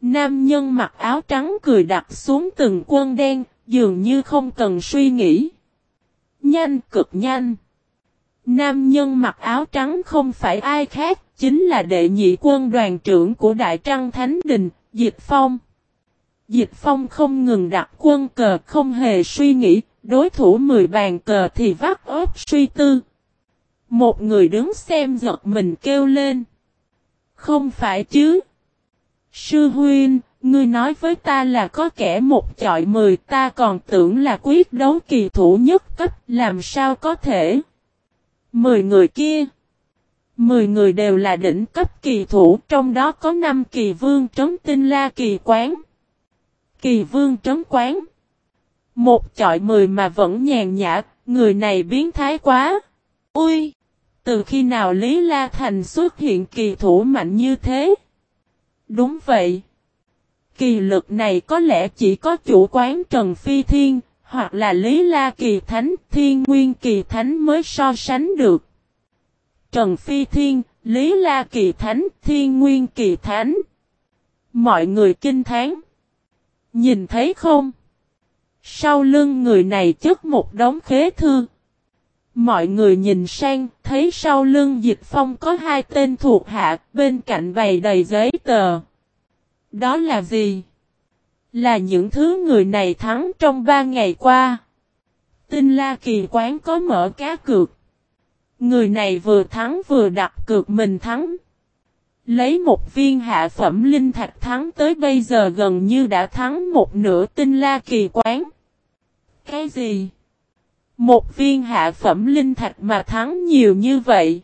Nam nhân mặc áo trắng cười đặt xuống từng quân đen, dường như không cần suy nghĩ. Nhanh cực nhanh. Nam nhân mặc áo trắng không phải ai khác, chính là đệ nhị quân đoàn trưởng của Đại Trăng Thánh Đình, Dịch Phong. Dịch Phong không ngừng đặt quân cờ không hề suy nghĩ, đối thủ 10 bàn cờ thì vắt ớt suy tư. Một người đứng xem giật mình kêu lên. Không phải chứ. Sư huynh, ngươi nói với ta là có kẻ một chọi mười ta còn tưởng là quyết đấu kỳ thủ nhất cấp làm sao có thể. Mười người kia. Mười người đều là đỉnh cấp kỳ thủ trong đó có năm kỳ vương trấn tinh la kỳ quán. Kỳ vương trấn quán. Một chọi mười mà vẫn nhàn nhã, người này biến thái quá. Ui! Từ khi nào Lý La Thành xuất hiện kỳ thủ mạnh như thế? Đúng vậy. Kỳ lực này có lẽ chỉ có chủ quán Trần Phi Thiên, hoặc là Lý La Kỳ Thánh, Thiên Nguyên Kỳ Thánh mới so sánh được. Trần Phi Thiên, Lý La Kỳ Thánh, Thiên Nguyên Kỳ Thánh. Mọi người kinh thán. Nhìn thấy không? Sau lưng người này chất một đống khế thư. Mọi người nhìn sang, thấy sau lưng dịch phong có hai tên thuộc hạ, bên cạnh bày đầy giấy tờ. Đó là gì? Là những thứ người này thắng trong ba ngày qua. Tinh La Kỳ quán có mở cá cược. Người này vừa thắng vừa đặt cược mình thắng. Lấy một viên hạ phẩm linh thạch thắng tới bây giờ gần như đã thắng một nửa tinh la kỳ quán. Cái gì? Một viên hạ phẩm linh thạch mà thắng nhiều như vậy.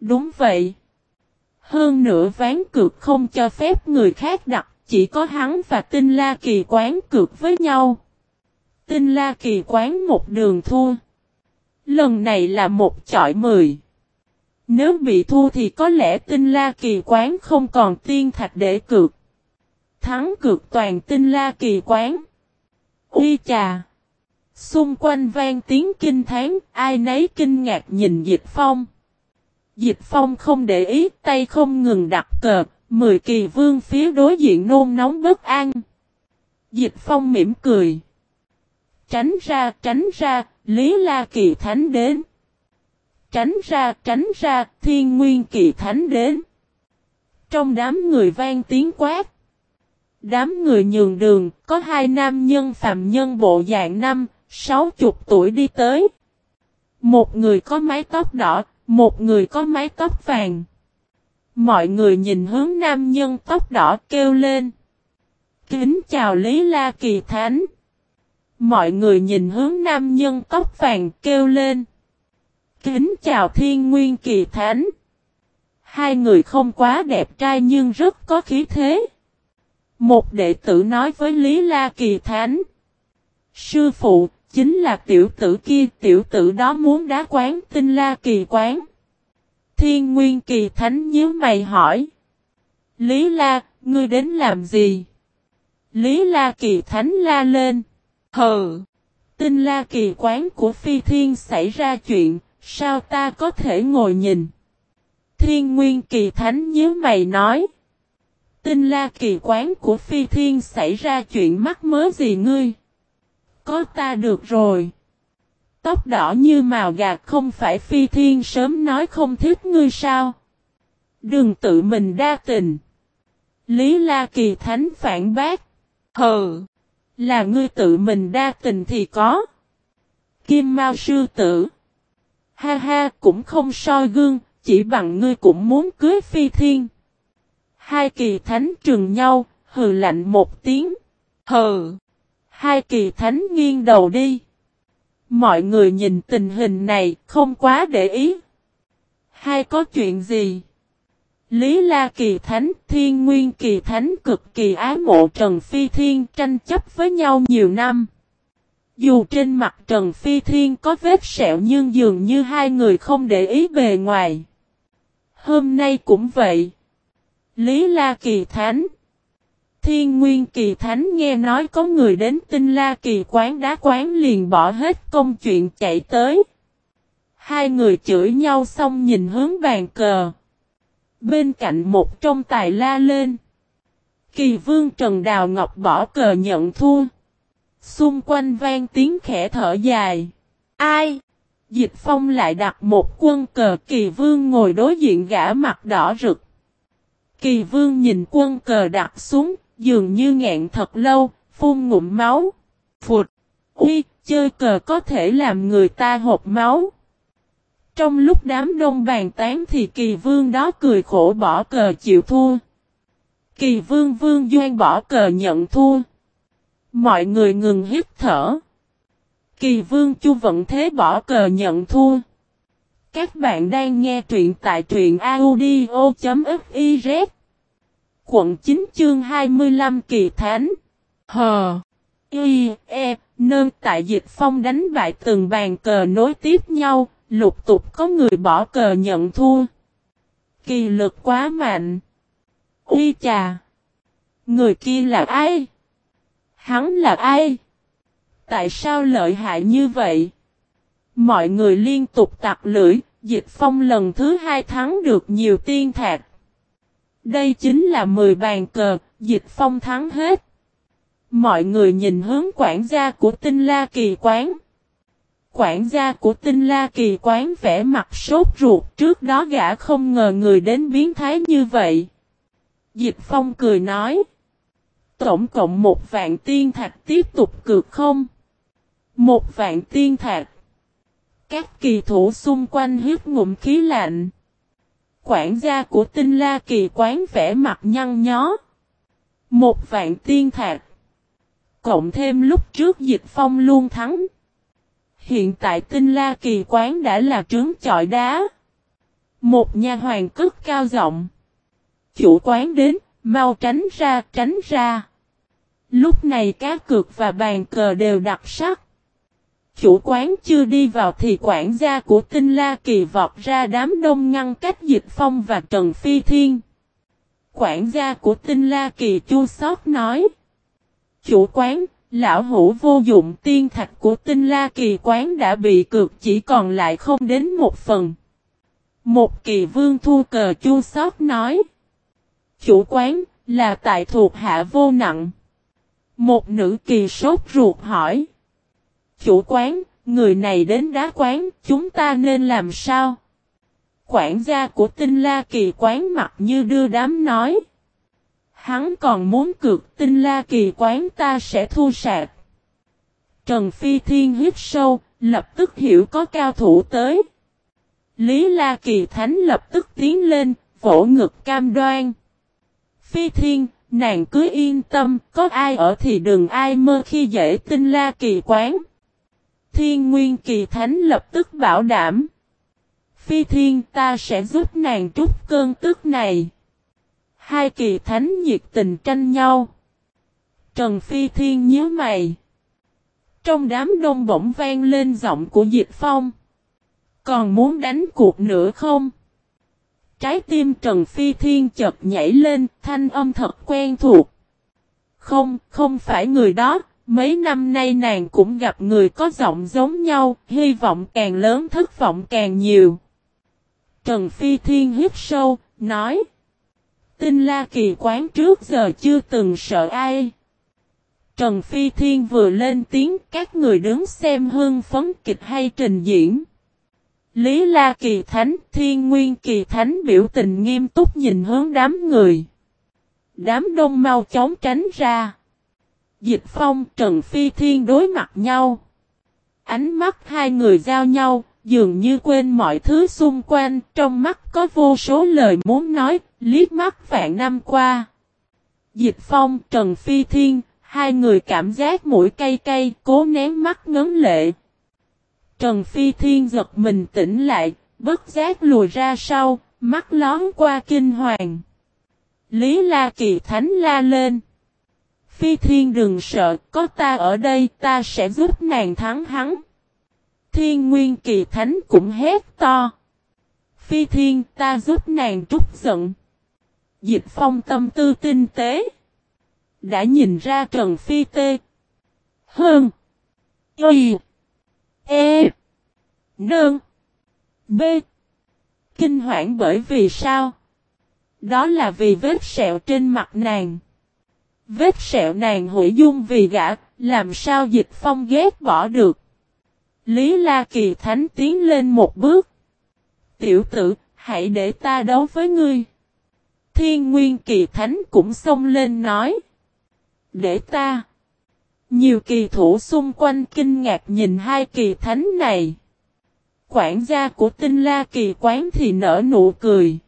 Đúng vậy. Hơn nữa ván cược không cho phép người khác đặt, chỉ có hắn và tinh la kỳ quán cược với nhau. Tinh la kỳ quán một đường thua. Lần này là một chọi mười. Nếu bị thua thì có lẽ tinh la kỳ quán không còn tiên thạch để cược. Thắng cược toàn tinh la kỳ quán. Uy trà. Xung quanh vang tiếng kinh thán, ai nấy kinh ngạc nhìn Dịch Phong. Dịch Phong không để ý, tay không ngừng đặt cờ, mười kỳ vương phía đối diện nôn nóng bất an. Dịch Phong mỉm cười. Tránh ra, tránh ra, Lý La Kỳ Thánh đến. Tránh ra, tránh ra, Thiên Nguyên Kỳ Thánh đến. Trong đám người vang tiếng quát. Đám người nhường đường, có hai nam nhân phạm nhân bộ dạng năm, sáu chục tuổi đi tới. Một người có mái tóc đỏ, một người có mái tóc vàng. Mọi người nhìn hướng nam nhân tóc đỏ kêu lên. Kính chào Lý La Kỳ Thánh. Mọi người nhìn hướng nam nhân tóc vàng kêu lên. Kính chào Thiên Nguyên Kỳ Thánh. Hai người không quá đẹp trai nhưng rất có khí thế. Một đệ tử nói với Lý La Kỳ Thánh. Sư phụ, chính là tiểu tử kia, tiểu tử đó muốn đá quán tinh La Kỳ quán. Thiên Nguyên Kỳ Thánh nhớ mày hỏi. Lý La, ngươi đến làm gì? Lý La Kỳ Thánh la lên. Hừ! Tinh La Kỳ quán của Phi Thiên xảy ra chuyện, sao ta có thể ngồi nhìn? Thiên Nguyên Kỳ Thánh nhớ mày nói. Tinh La Kỳ quán của Phi Thiên xảy ra chuyện mắc mớ gì ngươi? Có ta được rồi. Tóc đỏ như màu gạt không phải phi thiên sớm nói không thích ngươi sao. Đừng tự mình đa tình. Lý La Kỳ Thánh phản bác. Hừ. Là ngươi tự mình đa tình thì có. Kim Mao sư tử. Ha ha cũng không soi gương, chỉ bằng ngươi cũng muốn cưới phi thiên. Hai kỳ thánh trừng nhau, hừ lạnh một tiếng. Hừ. Hai kỳ thánh nghiêng đầu đi. Mọi người nhìn tình hình này không quá để ý. Hai có chuyện gì? Lý La Kỳ Thánh, Thiên Nguyên Kỳ Thánh cực kỳ ái mộ Trần Phi Thiên tranh chấp với nhau nhiều năm. Dù trên mặt Trần Phi Thiên có vết sẹo nhưng dường như hai người không để ý bề ngoài. Hôm nay cũng vậy. Lý La Kỳ Thánh Thiên Nguyên Kỳ Thánh nghe nói có người đến tinh la kỳ quán đá quán liền bỏ hết công chuyện chạy tới. Hai người chửi nhau xong nhìn hướng bàn cờ. Bên cạnh một trong tài la lên. Kỳ vương Trần Đào Ngọc bỏ cờ nhận thua. Xung quanh vang tiếng khẽ thở dài. Ai? Dịch phong lại đặt một quân cờ kỳ vương ngồi đối diện gã mặt đỏ rực. Kỳ vương nhìn quân cờ đặt xuống, dường như ngạn thật lâu, phun ngụm máu. Phụt! Uy, chơi cờ có thể làm người ta hộp máu. Trong lúc đám đông bàn tán thì kỳ vương đó cười khổ bỏ cờ chịu thua. Kỳ vương vương doan bỏ cờ nhận thua. Mọi người ngừng hít thở. Kỳ vương chu vận thế bỏ cờ nhận thua. Các bạn đang nghe truyện tại truyện audio.fif Quận 9 chương 25 kỳ thánh. Hờ. Y. E. Nơn tại dịch phong đánh bại từng bàn cờ nối tiếp nhau. Lục tục có người bỏ cờ nhận thua. Kỳ lực quá mạnh. Uy chà! Người kia là ai? Hắn là ai? Tại sao lợi hại như vậy? Mọi người liên tục tặc lưỡi, dịch phong lần thứ hai thắng được nhiều tiên thạc. Đây chính là 10 bàn cờ, dịch phong thắng hết. Mọi người nhìn hướng quản gia của tinh la kỳ quán. Quản gia của tinh la kỳ quán vẽ mặt sốt ruột trước đó gã không ngờ người đến biến thái như vậy. Dịch phong cười nói. Tổng cộng một vạn tiên thạch tiếp tục cược không? Một vạn tiên thạch. Các kỳ thủ xung quanh hít ngụm khí lạnh. Quản gia của tinh la kỳ quán vẽ mặt nhăn nhó. Một vạn tiên thạc. Cộng thêm lúc trước dịch phong luôn thắng. Hiện tại tinh la kỳ quán đã là trướng chọi đá. Một nhà hoàng cất cao giọng. Chủ quán đến, mau tránh ra, tránh ra. Lúc này cá cược và bàn cờ đều đặc sắc. Chủ quán chưa đi vào thì quản gia của tinh la kỳ vọt ra đám đông ngăn cách dịch phong và Trần Phi Thiên. Quản gia của tinh la kỳ chua sót nói. Chủ quán, lão hủ vô dụng tiên thạch của tinh la kỳ quán đã bị cược chỉ còn lại không đến một phần. Một kỳ vương thu cờ chua sót nói. Chủ quán, là tại thuộc hạ vô nặng. Một nữ kỳ sốt ruột hỏi. Chủ quán, người này đến đá quán, chúng ta nên làm sao? Quản gia của tinh la kỳ quán mặt như đưa đám nói. Hắn còn muốn cược tinh la kỳ quán ta sẽ thu sạc. Trần Phi Thiên hít sâu, lập tức hiểu có cao thủ tới. Lý La Kỳ Thánh lập tức tiến lên, vỗ ngực cam đoan. Phi Thiên, nàng cứ yên tâm, có ai ở thì đừng ai mơ khi dễ tinh la kỳ quán. Thiên Nguyên Kỳ Thánh lập tức bảo đảm. Phi Thiên ta sẽ giúp nàng trút cơn tức này. Hai kỳ thánh nhiệt tình tranh nhau. Trần Phi Thiên nhớ mày. Trong đám đông bỗng vang lên giọng của Diệp Phong. Còn muốn đánh cuộc nữa không? Trái tim Trần Phi Thiên chợt nhảy lên, thanh âm thật quen thuộc. Không, không phải người đó, mấy năm nay nàng cũng gặp người có giọng giống nhau, hy vọng càng lớn thất vọng càng nhiều. Trần Phi Thiên hít sâu, nói. Tinh la kỳ quán trước giờ chưa từng sợ ai. Trần Phi Thiên vừa lên tiếng các người đứng xem hương phấn kịch hay trình diễn. Lý La Kỳ Thánh, Thiên Nguyên Kỳ Thánh biểu tình nghiêm túc nhìn hướng đám người. Đám đông mau chóng tránh ra. Dịch Phong, Trần Phi Thiên đối mặt nhau. Ánh mắt hai người giao nhau, dường như quên mọi thứ xung quanh, trong mắt có vô số lời muốn nói, liếc mắt vạn năm qua. Dịch Phong, Trần Phi Thiên, hai người cảm giác mũi cay cay, cố nén mắt ngấn lệ. Trần Phi Thiên giật mình tỉnh lại, bất giác lùi ra sau, mắt lón qua kinh hoàng. Lý La Kỳ Thánh la lên. Phi Thiên đừng sợ, có ta ở đây ta sẽ giúp nàng thắng hắn. Thiên Nguyên Kỳ Thánh cũng hét to. Phi Thiên ta giúp nàng trút giận. Dịch phong tâm tư tinh tế. Đã nhìn ra Trần Phi Tê. Hơn. Y. E. Nương. B. Kinh hoảng bởi vì sao? Đó là vì vết sẹo trên mặt nàng. Vết sẹo nàng hủy dung vì gã, làm sao dịch phong ghét bỏ được. Lý La Kỳ Thánh tiến lên một bước. Tiểu tử, hãy để ta đấu với ngươi. Thiên Nguyên Kỳ Thánh cũng xông lên nói. Để ta. Nhiều kỳ thủ xung quanh kinh ngạc nhìn hai kỳ thánh này. Quản gia của tinh la kỳ quán thì nở nụ cười.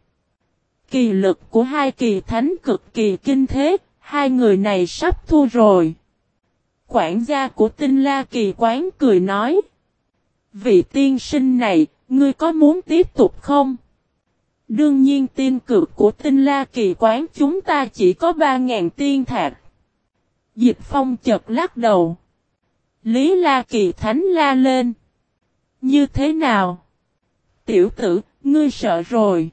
Kỳ lực của hai kỳ thánh cực kỳ kinh thế, hai người này sắp thua rồi. Quản gia của tinh la kỳ quán cười nói. Vị tiên sinh này, ngươi có muốn tiếp tục không? Đương nhiên tiên cực của tinh la kỳ quán chúng ta chỉ có 3.000 tiên thạc. Dịch phong chật lắc đầu. Lý la kỳ thánh la lên. Như thế nào? Tiểu tử, ngươi sợ rồi.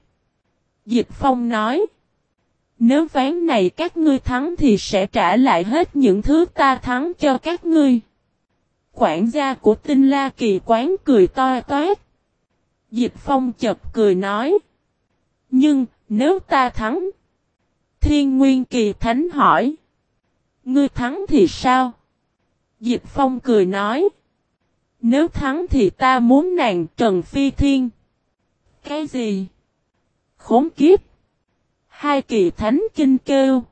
Dịch phong nói. Nếu ván này các ngươi thắng thì sẽ trả lại hết những thứ ta thắng cho các ngươi. Quản gia của tinh la kỳ quán cười to toát. Dịch phong chật cười nói. Nhưng, nếu ta thắng. Thiên nguyên kỳ thánh hỏi. Ngươi thắng thì sao? Dịch phong cười nói. Nếu thắng thì ta muốn nàng Trần Phi Thiên. Cái gì? Khốn kiếp. Hai kỳ thánh kinh kêu.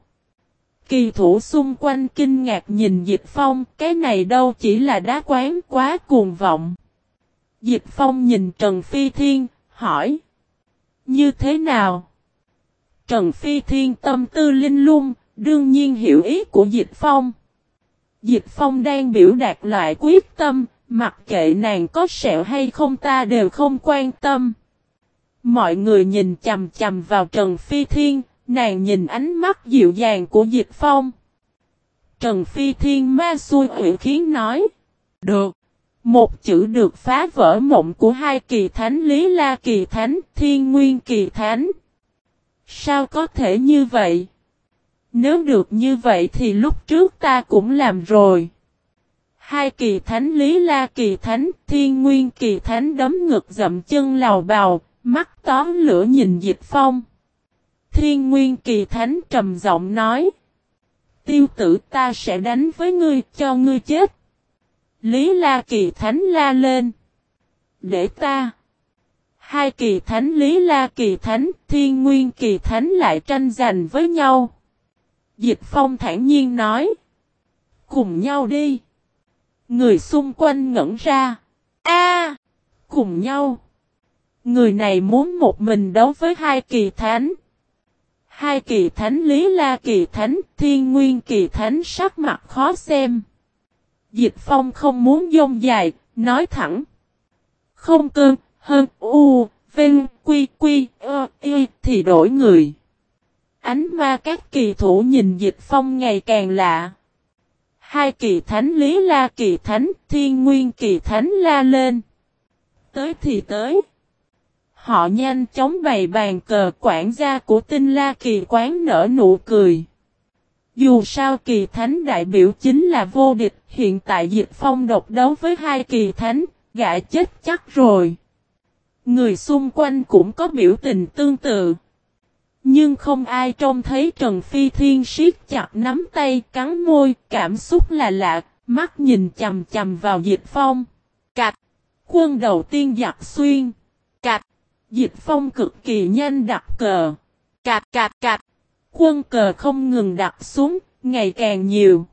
Kỳ thủ xung quanh kinh ngạc nhìn Dịch Phong, cái này đâu chỉ là đá quán quá cuồng vọng. Dịch Phong nhìn Trần Phi Thiên, hỏi. Như thế nào? Trần Phi Thiên tâm tư linh lung, đương nhiên hiểu ý của Dịch Phong. Dịch Phong đang biểu đạt loại quyết tâm, mặc kệ nàng có sẹo hay không ta đều không quan tâm. Mọi người nhìn chầm chầm vào Trần Phi Thiên, nàng nhìn ánh mắt dịu dàng của Dịch Phong. Trần Phi Thiên ma xui ủy khiến nói. Được. Một chữ được phá vỡ mộng của hai kỳ thánh Lý La kỳ thánh, Thiên Nguyên kỳ thánh. Sao có thể như vậy? Nếu được như vậy thì lúc trước ta cũng làm rồi. Hai kỳ thánh Lý La kỳ thánh, Thiên Nguyên kỳ thánh đấm ngực dậm chân lào bào, mắt tóm lửa nhìn dịch phong. Thiên Nguyên kỳ thánh trầm giọng nói. Tiêu tử ta sẽ đánh với ngươi cho ngươi chết. Lý La kỳ thánh la lên. Để ta. Hai kỳ thánh Lý La kỳ thánh, Thiên Nguyên kỳ thánh lại tranh giành với nhau. Dịch Phong thản nhiên nói. Cùng nhau đi. Người xung quanh ngẩn ra. A, Cùng nhau. Người này muốn một mình đấu với hai kỳ thánh. Hai kỳ thánh Lý La kỳ thánh, Thiên Nguyên kỳ thánh sắc mặt khó xem. Dịch Phong không muốn dông dài, nói thẳng. Không cơn, hơn, u, vinh, quy, quy, ơ, y, thì đổi người. Ánh ma các kỳ thủ nhìn dịch phong ngày càng lạ. Hai kỳ thánh lý la kỳ thánh, thiên nguyên kỳ thánh la lên. Tới thì tới. Họ nhanh chóng bày bàn cờ quản gia của tinh la kỳ quán nở nụ cười. Dù sao kỳ thánh đại biểu chính là vô địch, hiện tại dịch phong độc đấu với hai kỳ thánh, gã chết chắc rồi. Người xung quanh cũng có biểu tình tương tự. Nhưng không ai trông thấy Trần Phi Thiên siết chặt nắm tay cắn môi, cảm xúc là lạ, mắt nhìn chầm chầm vào Dịch Phong. Cạch! Quân đầu tiên giặc xuyên. Cạch! Dịch Phong cực kỳ nhanh đặt cờ. cạp cạp cạp Quân cờ không ngừng đặt xuống, ngày càng nhiều.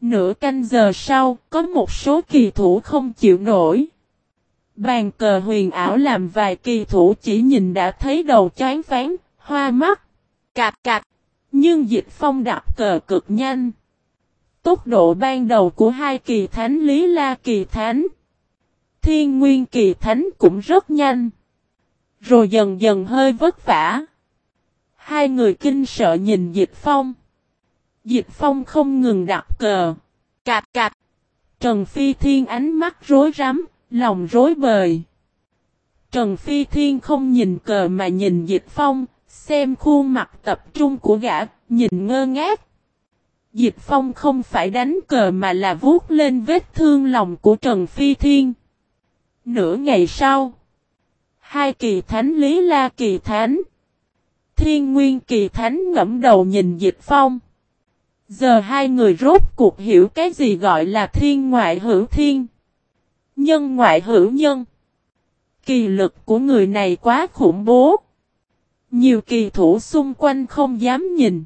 Nửa canh giờ sau, có một số kỳ thủ không chịu nổi. Bàn cờ huyền ảo làm vài kỳ thủ chỉ nhìn đã thấy đầu chán phán, hoa mắt, cạp cạp Nhưng dịch phong đặt cờ cực nhanh. Tốc độ ban đầu của hai kỳ thánh Lý La kỳ thánh. Thiên Nguyên kỳ thánh cũng rất nhanh. Rồi dần dần hơi vất vả. Hai người kinh sợ nhìn dịch phong. Dịch phong không ngừng đặt cờ. Cạch cạch. Trần Phi Thiên ánh mắt rối rắm, lòng rối bời. Trần Phi Thiên không nhìn cờ mà nhìn dịch phong, xem khuôn mặt tập trung của gã, nhìn ngơ ngác. Dịch phong không phải đánh cờ mà là vuốt lên vết thương lòng của Trần Phi Thiên. Nửa ngày sau, hai kỳ thánh Lý La kỳ thánh, Thiên Nguyên kỳ thánh ngẫm đầu nhìn dịch phong. Giờ hai người rốt cuộc hiểu cái gì gọi là thiên ngoại hữu thiên. Nhân ngoại hữu nhân. Kỳ lực của người này quá khủng bố. Nhiều kỳ thủ xung quanh không dám nhìn.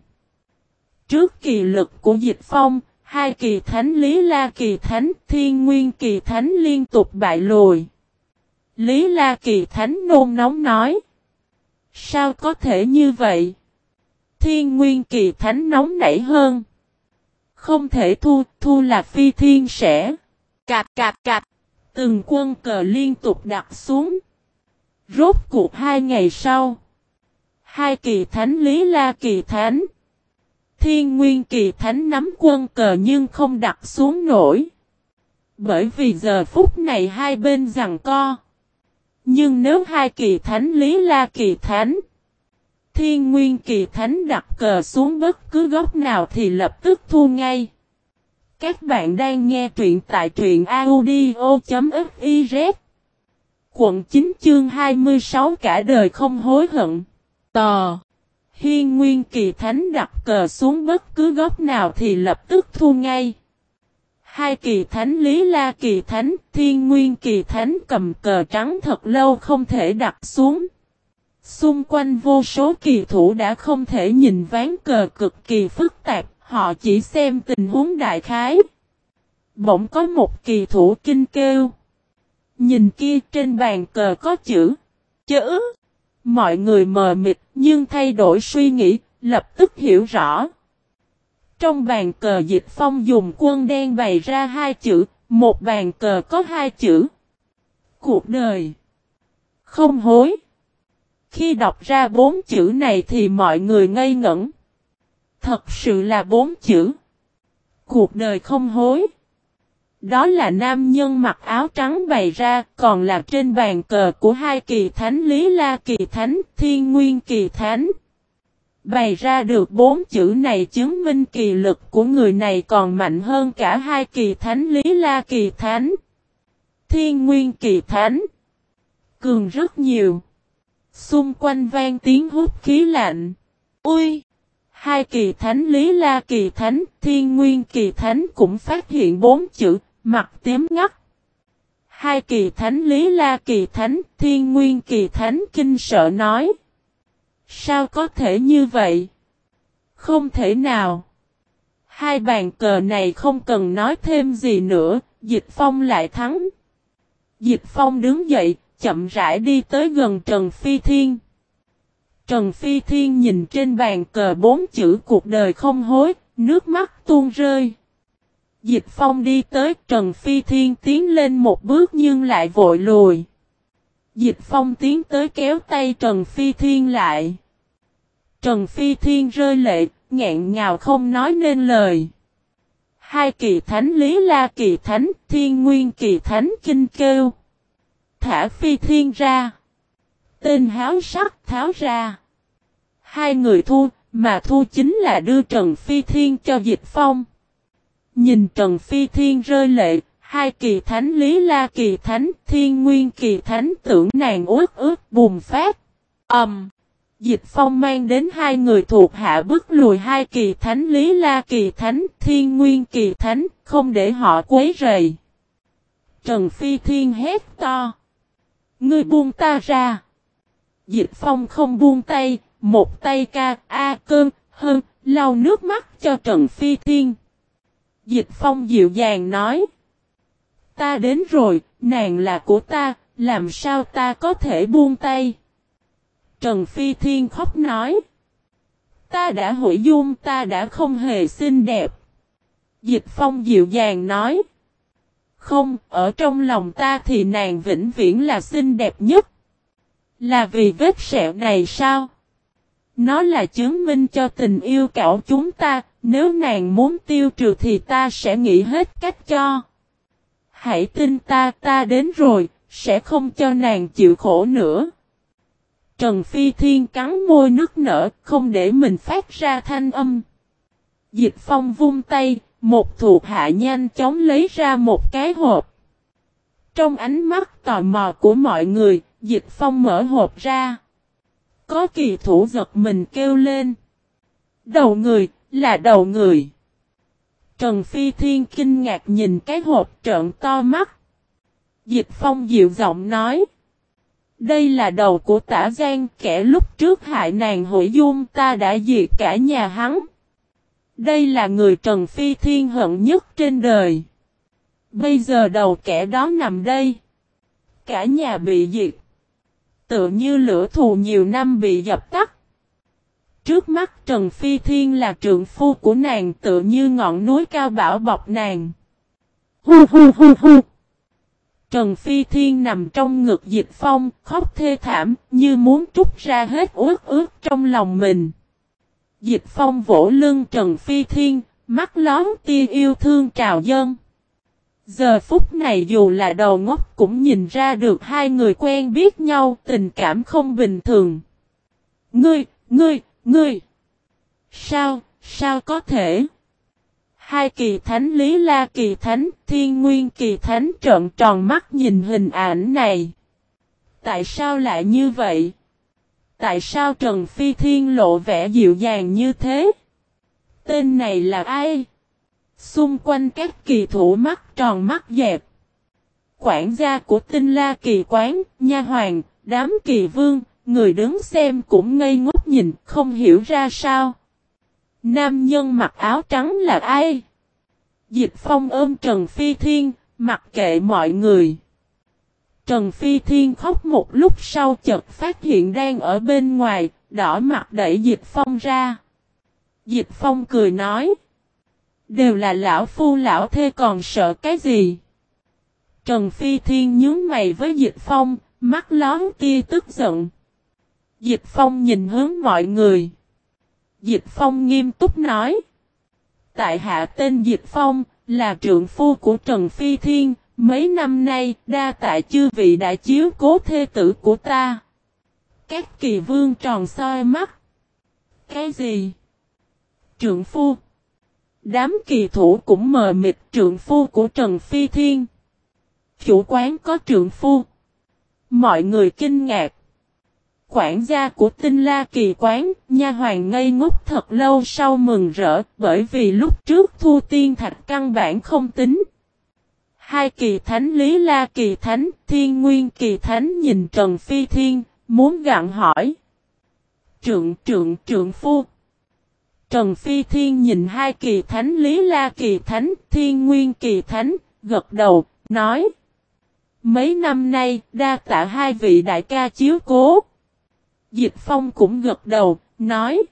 Trước kỳ lực của dịch phong, hai kỳ thánh Lý La kỳ thánh, thiên nguyên kỳ thánh liên tục bại lùi. Lý La kỳ thánh nôn nóng nói. Sao có thể như vậy? Thiên nguyên kỳ thánh nóng nảy hơn. Không thể thu, thu là phi thiên sẽ. cạp cạp cạp Từng quân cờ liên tục đặt xuống. Rốt cuộc hai ngày sau. Hai kỳ thánh Lý La kỳ thánh. Thiên nguyên kỳ thánh nắm quân cờ nhưng không đặt xuống nổi. Bởi vì giờ phút này hai bên rằng co. Nhưng nếu hai kỳ thánh Lý La kỳ thánh. Thiên nguyên kỳ thánh đặt cờ xuống bất cứ góc nào thì lập tức thu ngay. Các bạn đang nghe truyện tại truyện audio.fiz Quận 9 chương 26 cả đời không hối hận. Tò Hiên Nguyên Kỳ Thánh đặt cờ xuống bất cứ góc nào thì lập tức thu ngay. Hai kỳ thánh Lý La Kỳ Thánh, Thiên Nguyên Kỳ Thánh cầm cờ trắng thật lâu không thể đặt xuống. Xung quanh vô số kỳ thủ đã không thể nhìn ván cờ cực kỳ phức tạp, họ chỉ xem tình huống đại khái. Bỗng có một kỳ thủ kinh kêu. Nhìn kia trên bàn cờ có chữ. Chữ. Mọi người mờ mịt nhưng thay đổi suy nghĩ, lập tức hiểu rõ. Trong bàn cờ dịch phong dùng quân đen bày ra hai chữ, một bàn cờ có hai chữ. Cuộc đời. Không hối. Khi đọc ra bốn chữ này thì mọi người ngây ngẩn. Thật sự là bốn chữ. Cuộc đời không hối. Đó là nam nhân mặc áo trắng bày ra, còn là trên bàn cờ của hai kỳ thánh Lý La kỳ thánh, Thiên Nguyên kỳ thánh. Bày ra được bốn chữ này chứng minh kỳ lực của người này còn mạnh hơn cả hai kỳ thánh Lý La kỳ thánh. Thiên Nguyên kỳ thánh. Cường rất nhiều. Xung quanh vang tiếng hút khí lạnh. Ui! Hai kỳ thánh Lý La kỳ thánh, Thiên Nguyên kỳ thánh cũng phát hiện bốn chữ Mặt tím ngắt. Hai kỳ thánh Lý La kỳ thánh, Thiên Nguyên kỳ thánh kinh sợ nói. Sao có thể như vậy? Không thể nào. Hai bàn cờ này không cần nói thêm gì nữa, Dịch Phong lại thắng. Dịch Phong đứng dậy, chậm rãi đi tới gần Trần Phi Thiên. Trần Phi Thiên nhìn trên bàn cờ bốn chữ cuộc đời không hối, nước mắt tuôn rơi. Dịch Phong đi tới Trần Phi Thiên tiến lên một bước nhưng lại vội lùi. Dịch Phong tiến tới kéo tay Trần Phi Thiên lại. Trần Phi Thiên rơi lệ, ngẹn ngào không nói nên lời. Hai kỳ thánh Lý La kỳ thánh, Thiên Nguyên kỳ thánh kinh kêu. Thả Phi Thiên ra. Tên háo sắc tháo ra. Hai người thu, mà thu chính là đưa Trần Phi Thiên cho Dịch Phong. Nhìn Trần Phi Thiên rơi lệ, hai kỳ thánh Lý La kỳ thánh, Thiên Nguyên kỳ thánh tưởng nàng ướt ướt bùng phát. âm Um, Dịch Phong mang đến hai người thuộc hạ bức lùi hai kỳ thánh Lý La kỳ thánh, Thiên Nguyên kỳ thánh, không để họ quấy rầy. Trần Phi Thiên hét to. Ngươi buông ta ra. Dịch Phong không buông tay, một tay ca, a cơn, hơn, lau nước mắt cho Trần Phi Thiên. Dịch Phong dịu dàng nói. Ta đến rồi, nàng là của ta, làm sao ta có thể buông tay? Trần Phi Thiên khóc nói. Ta đã hủy dung ta đã không hề xinh đẹp. Dịch Phong dịu dàng nói. Không, ở trong lòng ta thì nàng vĩnh viễn là xinh đẹp nhất. Là vì vết sẹo này sao? Nó là chứng minh cho tình yêu cảo chúng ta, nếu nàng muốn tiêu trừ thì ta sẽ nghĩ hết cách cho. Hãy tin ta, ta đến rồi, sẽ không cho nàng chịu khổ nữa. Trần Phi Thiên cắn môi nước nở, không để mình phát ra thanh âm. Dịch Phong vung tay, một thuộc hạ nhanh chóng lấy ra một cái hộp. Trong ánh mắt tò mò của mọi người, Dịch Phong mở hộp ra. Có kỳ thủ giật mình kêu lên. Đầu người, là đầu người. Trần Phi Thiên kinh ngạc nhìn cái hộp trợn to mắt. Dịch Phong dịu giọng nói. Đây là đầu của tả Giang kẻ lúc trước hại nàng hội dung ta đã diệt cả nhà hắn. Đây là người Trần Phi Thiên hận nhất trên đời. Bây giờ đầu kẻ đó nằm đây. Cả nhà bị diệt. tự như lửa thù nhiều năm bị dập tắt. Trước mắt Trần Phi Thiên là trượng phu của nàng tự như ngọn núi cao bảo bọc nàng. Hu hu hu hu. Trần Phi Thiên nằm trong ngực dịch phong, khóc thê thảm, như muốn trút ra hết ướt ướt trong lòng mình. Dịch phong vỗ lưng Trần Phi Thiên, mắt lón tia yêu thương trào dân. Giờ phút này dù là đầu ngốc cũng nhìn ra được hai người quen biết nhau tình cảm không bình thường. Ngươi, ngươi, ngươi. Sao, sao có thể? Hai kỳ thánh Lý La kỳ thánh, Thiên Nguyên kỳ thánh trợn tròn mắt nhìn hình ảnh này. Tại sao lại như vậy? Tại sao Trần Phi Thiên lộ vẻ dịu dàng như thế? Tên này là ai? Xung quanh các kỳ thủ mắt tròn mắt dẹp. Quản gia của tinh la kỳ quán, nha hoàng, đám kỳ vương, người đứng xem cũng ngây ngốc nhìn, không hiểu ra sao. Nam nhân mặc áo trắng là ai? Dịch phong ôm Trần Phi Thiên, mặc kệ mọi người. Trần Phi Thiên khóc một lúc sau chợt phát hiện đang ở bên ngoài, đỏ mặt đẩy Dịch Phong ra. Dịch Phong cười nói. Đều là lão phu lão thê còn sợ cái gì? Trần Phi Thiên nhướng mày với Dịch Phong, mắt lón tia tức giận. Dịch Phong nhìn hướng mọi người. Dịch Phong nghiêm túc nói. Tại hạ tên Dịch Phong, là trượng phu của Trần Phi Thiên, mấy năm nay đa tại chư vị đã chiếu cố thê tử của ta. Các kỳ vương tròn soi mắt. Cái gì? Trượng phu. Đám kỳ thủ cũng mờ mịt trượng phu của Trần Phi Thiên. Chủ quán có trượng phu. Mọi người kinh ngạc. Quản gia của tinh la kỳ quán, nha hoàng ngây ngốc thật lâu sau mừng rỡ, bởi vì lúc trước thu tiên thạch căn bản không tính. Hai kỳ thánh Lý La kỳ thánh, Thiên Nguyên kỳ thánh nhìn Trần Phi Thiên, muốn gặn hỏi. Trượng trượng trượng phu. Trần Phi Thiên nhìn hai kỳ thánh Lý La kỳ thánh, Thiên Nguyên kỳ thánh, gật đầu, nói. Mấy năm nay, đa tạ hai vị đại ca chiếu cố. Dịch Phong cũng gật đầu, nói.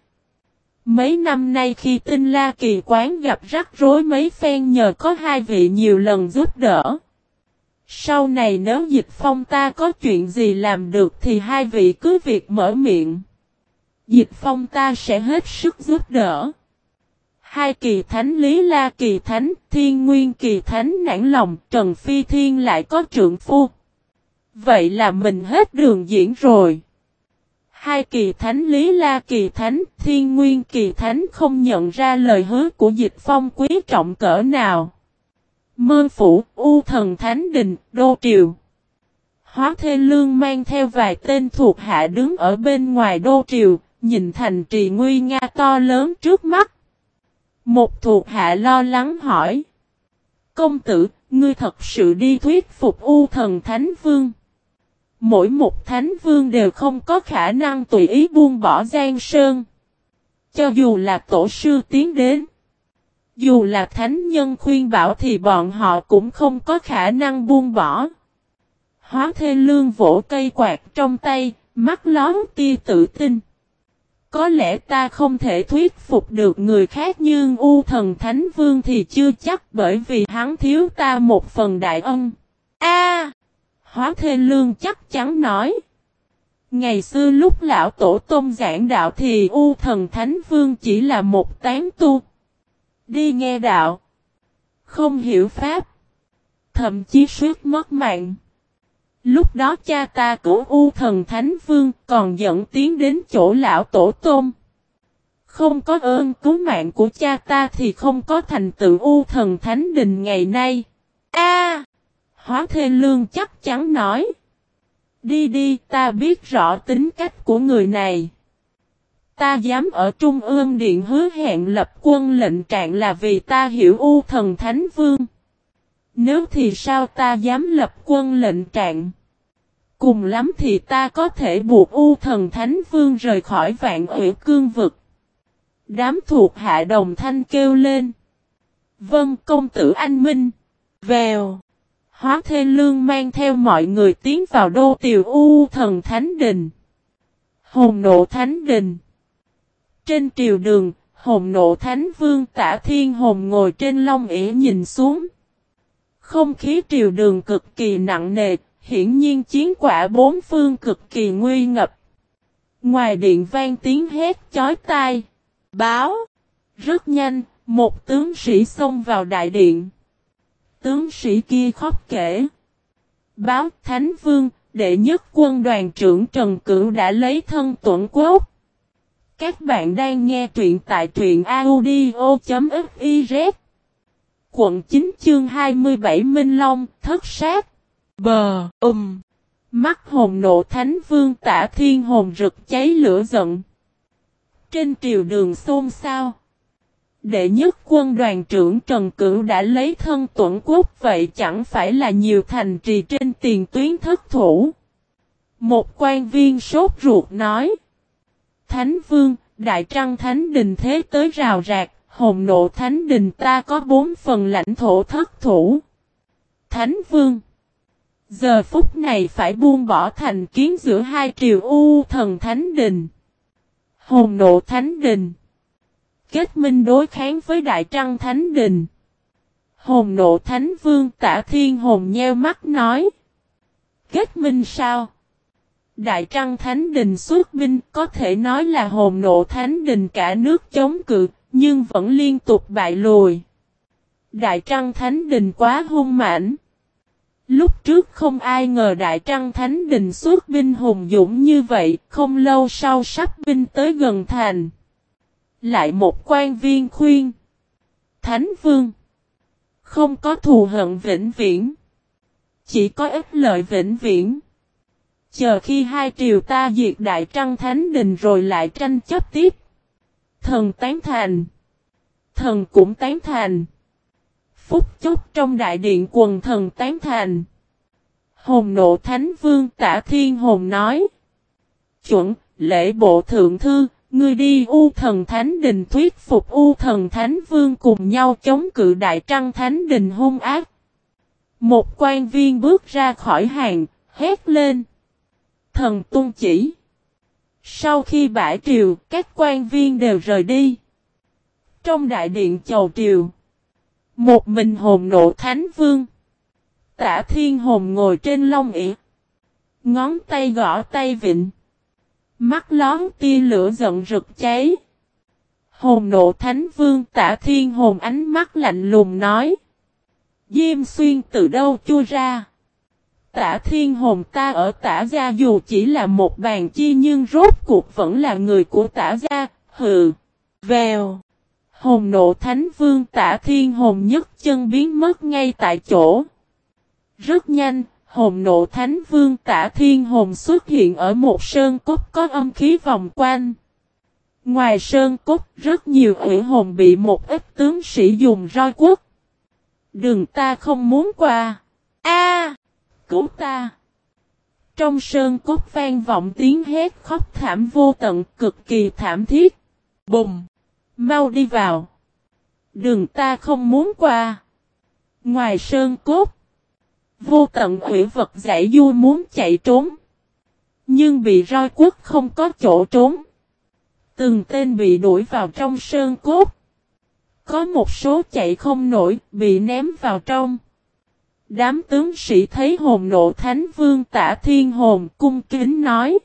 Mấy năm nay khi tinh la kỳ quán gặp rắc rối mấy phen nhờ có hai vị nhiều lần giúp đỡ. Sau này nếu dịch phong ta có chuyện gì làm được thì hai vị cứ việc mở miệng. Dịch phong ta sẽ hết sức giúp đỡ. Hai kỳ thánh Lý La kỳ thánh, Thiên Nguyên kỳ thánh nản lòng, Trần Phi Thiên lại có trượng phu. Vậy là mình hết đường diễn rồi. Hai kỳ thánh Lý La kỳ thánh, Thiên Nguyên kỳ thánh không nhận ra lời hứa của dịch phong quý trọng cỡ nào. Mơ phủ, U thần thánh đình, đô triều. Hóa Thê Lương mang theo vài tên thuộc hạ đứng ở bên ngoài đô triều, nhìn thành trì nguy nga to lớn trước mắt. Một thuộc hạ lo lắng hỏi. Công tử, ngươi thật sự đi thuyết phục U thần thánh vương. Mỗi một thánh vương đều không có khả năng tùy ý buông bỏ Giang Sơn. Cho dù là tổ sư tiến đến. Dù là thánh nhân khuyên bảo thì bọn họ cũng không có khả năng buông bỏ. Hóa thê lương vỗ cây quạt trong tay, mắt lón tia tự tin. Có lẽ ta không thể thuyết phục được người khác nhưng U thần Thánh Vương thì chưa chắc bởi vì hắn thiếu ta một phần đại ân. A Hóa Thê Lương chắc chắn nói. Ngày xưa lúc lão tổ tôn giảng đạo thì U thần Thánh Vương chỉ là một tán tu. Đi nghe đạo. Không hiểu Pháp. Thậm chí suýt mất mạng. Lúc đó cha ta của U thần Thánh Vương còn dẫn tiến đến chỗ lão tổ tôn. Không có ơn cứu mạng của cha ta thì không có thành tựu U thần Thánh Đình ngày nay. A Hóa Thê Lương chắc chắn nói. Đi đi, ta biết rõ tính cách của người này. Ta dám ở Trung ương Điện hứa hẹn lập quân lệnh trạng là vì ta hiểu U thần Thánh Vương. Nếu thì sao ta dám lập quân lệnh trạng? Cùng lắm thì ta có thể buộc U thần Thánh Vương rời khỏi vạn ủy cương vực. Đám thuộc hạ đồng thanh kêu lên. Vâng công tử anh Minh. Vèo. Hóa Thê Lương mang theo mọi người tiến vào đô tiều U thần Thánh Đình. Hồn nộ Thánh Đình Trên triều đường, hồn nộ Thánh Vương tả thiên hồn ngồi trên long ỉa nhìn xuống. Không khí triều đường cực kỳ nặng nề, hiển nhiên chiến quả bốn phương cực kỳ nguy ngập. Ngoài điện vang tiếng hét chói tai. Báo! Rất nhanh, một tướng sĩ xông vào đại điện. Tướng sĩ kia khóc kể. Báo Thánh Vương, đệ nhất quân đoàn trưởng Trần Cửu đã lấy thân tuẩn quốc. Các bạn đang nghe truyện tại truyện audio.fiz Quận 9 chương 27 Minh Long, thất sát. Bờ, um. Mắt hồn nộ thánh vương tả thiên hồn rực cháy lửa giận. Trên triều đường xôn xao. Đệ nhất quân đoàn trưởng Trần Cửu đã lấy thân tuẩn quốc vậy chẳng phải là nhiều thành trì trên tiền tuyến thất thủ. Một quan viên sốt ruột nói. Thánh vương, đại trăng thánh đình thế tới rào rạc, hồn nộ thánh đình ta có bốn phần lãnh thổ thất thủ. Thánh vương. Giờ phút này phải buông bỏ thành kiến giữa hai triều U thần Thánh Đình. Hồn nộ Thánh Đình. Kết minh đối kháng với Đại Trăng Thánh Đình. Hồn nộ Thánh Vương tả thiên hồn nheo mắt nói. Kết minh sao? Đại Trăng Thánh Đình xuất binh có thể nói là hồn nộ Thánh Đình cả nước chống cự, nhưng vẫn liên tục bại lùi. Đại Trăng Thánh Đình quá hung mãnh. Lúc trước không ai ngờ Đại Trăng Thánh Đình xuất binh hùng dũng như vậy, không lâu sau sắp binh tới gần thành. Lại một quan viên khuyên. Thánh Vương. Không có thù hận vĩnh viễn. Chỉ có ít lợi vĩnh viễn. Chờ khi hai triều ta diệt Đại Trăng Thánh Đình rồi lại tranh chấp tiếp. Thần tán thành. Thần cũng tán thành. Phúc chốc trong đại điện quần thần tán thành. Hồn nộ thánh vương tả thiên hồn nói. Chuẩn, lễ bộ thượng thư, ngươi đi U thần thánh đình thuyết phục U thần thánh vương cùng nhau chống cự đại trăng thánh đình hung ác. Một quan viên bước ra khỏi hàng, hét lên. Thần tung chỉ. Sau khi bãi triều, các quan viên đều rời đi. Trong đại điện chầu triều. Một mình hồn nộ thánh vương. Tả thiên hồn ngồi trên long ỉa. Ngón tay gõ tay vịnh. Mắt lón tia lửa giận rực cháy. Hồn nộ thánh vương tả thiên hồn ánh mắt lạnh lùng nói. Diêm xuyên từ đâu chui ra? Tả thiên hồn ta ở tả gia dù chỉ là một bàn chi nhưng rốt cuộc vẫn là người của tả gia, hừ, vèo. Hồn nộ thánh vương tả thiên hồn nhất chân biến mất ngay tại chỗ. Rất nhanh, hồn nộ thánh vương tả thiên hồn xuất hiện ở một sơn cốt có âm khí vòng quanh. Ngoài sơn cốt, rất nhiều ủy hồn bị một ít tướng sĩ dùng roi quốc. Đừng ta không muốn qua. A, Cứu ta! Trong sơn cốt vang vọng tiếng hét khóc thảm vô tận cực kỳ thảm thiết. Bùng! Mau đi vào. Đường ta không muốn qua. Ngoài sơn cốt. Vô tận quỷ vật giải du muốn chạy trốn. Nhưng bị roi quốc không có chỗ trốn. Từng tên bị đuổi vào trong sơn cốt. Có một số chạy không nổi, bị ném vào trong. Đám tướng sĩ thấy hồn nộ thánh vương tả thiên hồn cung kính nói.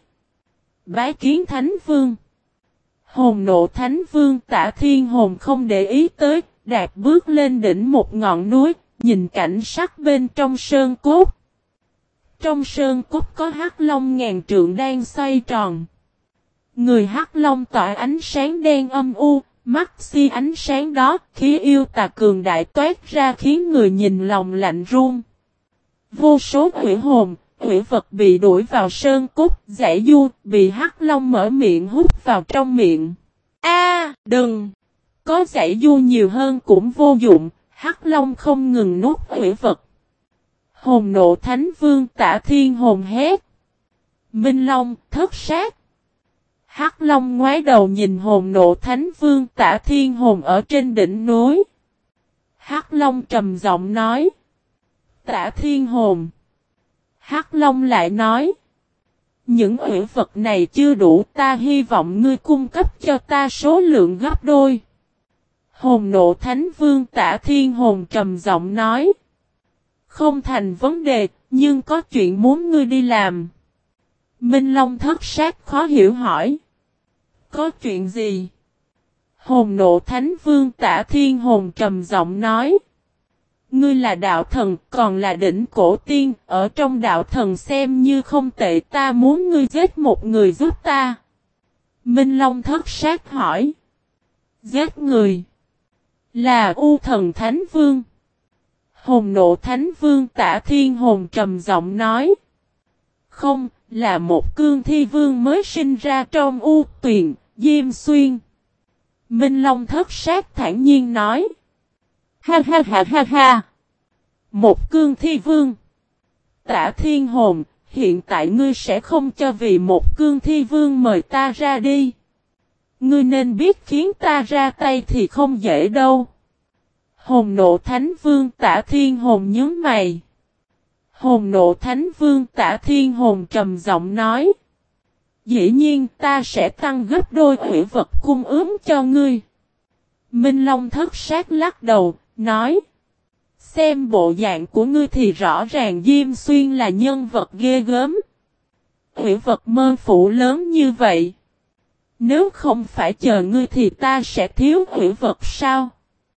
Bái kiến thánh vương. Hồn nộ thánh vương tả thiên hồn không để ý tới, đạt bước lên đỉnh một ngọn núi, nhìn cảnh sắc bên trong sơn cốt. Trong sơn cốt có hắc long ngàn trượng đang xoay tròn. Người hắc long tỏa ánh sáng đen âm u, mắt si ánh sáng đó, khí yêu tà cường đại toát ra khiến người nhìn lòng lạnh run. Vô số quỷ hồn, quỷ vật bị đuổi vào sơn cốt, giải du, bị hắc long mở miệng hút vào trong miệng. A, đừng! Có giải du nhiều hơn cũng vô dụng, hắc long không ngừng nuốt hủy vật. Hồn nộ thánh vương tả thiên hồn hét. Minh Long thất sát. Hắc Long ngoái đầu nhìn hồn nộ thánh vương tả thiên hồn ở trên đỉnh núi. Hắc Long trầm giọng nói. Tả thiên hồn. Hắc Long lại nói. Những ủy vật này chưa đủ, ta hy vọng ngươi cung cấp cho ta số lượng gấp đôi. Hồn nộ thánh vương tả thiên hồn trầm giọng nói. Không thành vấn đề, nhưng có chuyện muốn ngươi đi làm. Minh Long thất sát khó hiểu hỏi. Có chuyện gì? Hồn nộ thánh vương tả thiên hồn trầm giọng nói. Ngươi là đạo thần, còn là đỉnh cổ tiên, ở trong đạo thần xem như không tệ ta muốn ngươi giết một người giúp ta. Minh Long thất sát hỏi. Giết người. Là U thần Thánh Vương. Hồn nộ Thánh Vương tả thiên hồn trầm giọng nói. Không, là một cương thi vương mới sinh ra trong U tuyền, Diêm Xuyên. Minh Long thất sát thản nhiên nói. Ha ha ha ha ha. Một cương thi vương. Tả thiên hồn, hiện tại ngươi sẽ không cho vì một cương thi vương mời ta ra đi. Ngươi nên biết khiến ta ra tay thì không dễ đâu. Hồn nộ thánh vương tả thiên hồn nhớ mày. Hồn nộ thánh vương tả thiên hồn trầm giọng nói. Dĩ nhiên ta sẽ tăng gấp đôi hủy vật cung ứng cho ngươi. Minh Long thất sát lắc đầu, nói. Xem bộ dạng của ngươi thì rõ ràng Diêm Xuyên là nhân vật ghê gớm. Hủy vật mơ phủ lớn như vậy. Nếu không phải chờ ngươi thì ta sẽ thiếu hủy vật sao?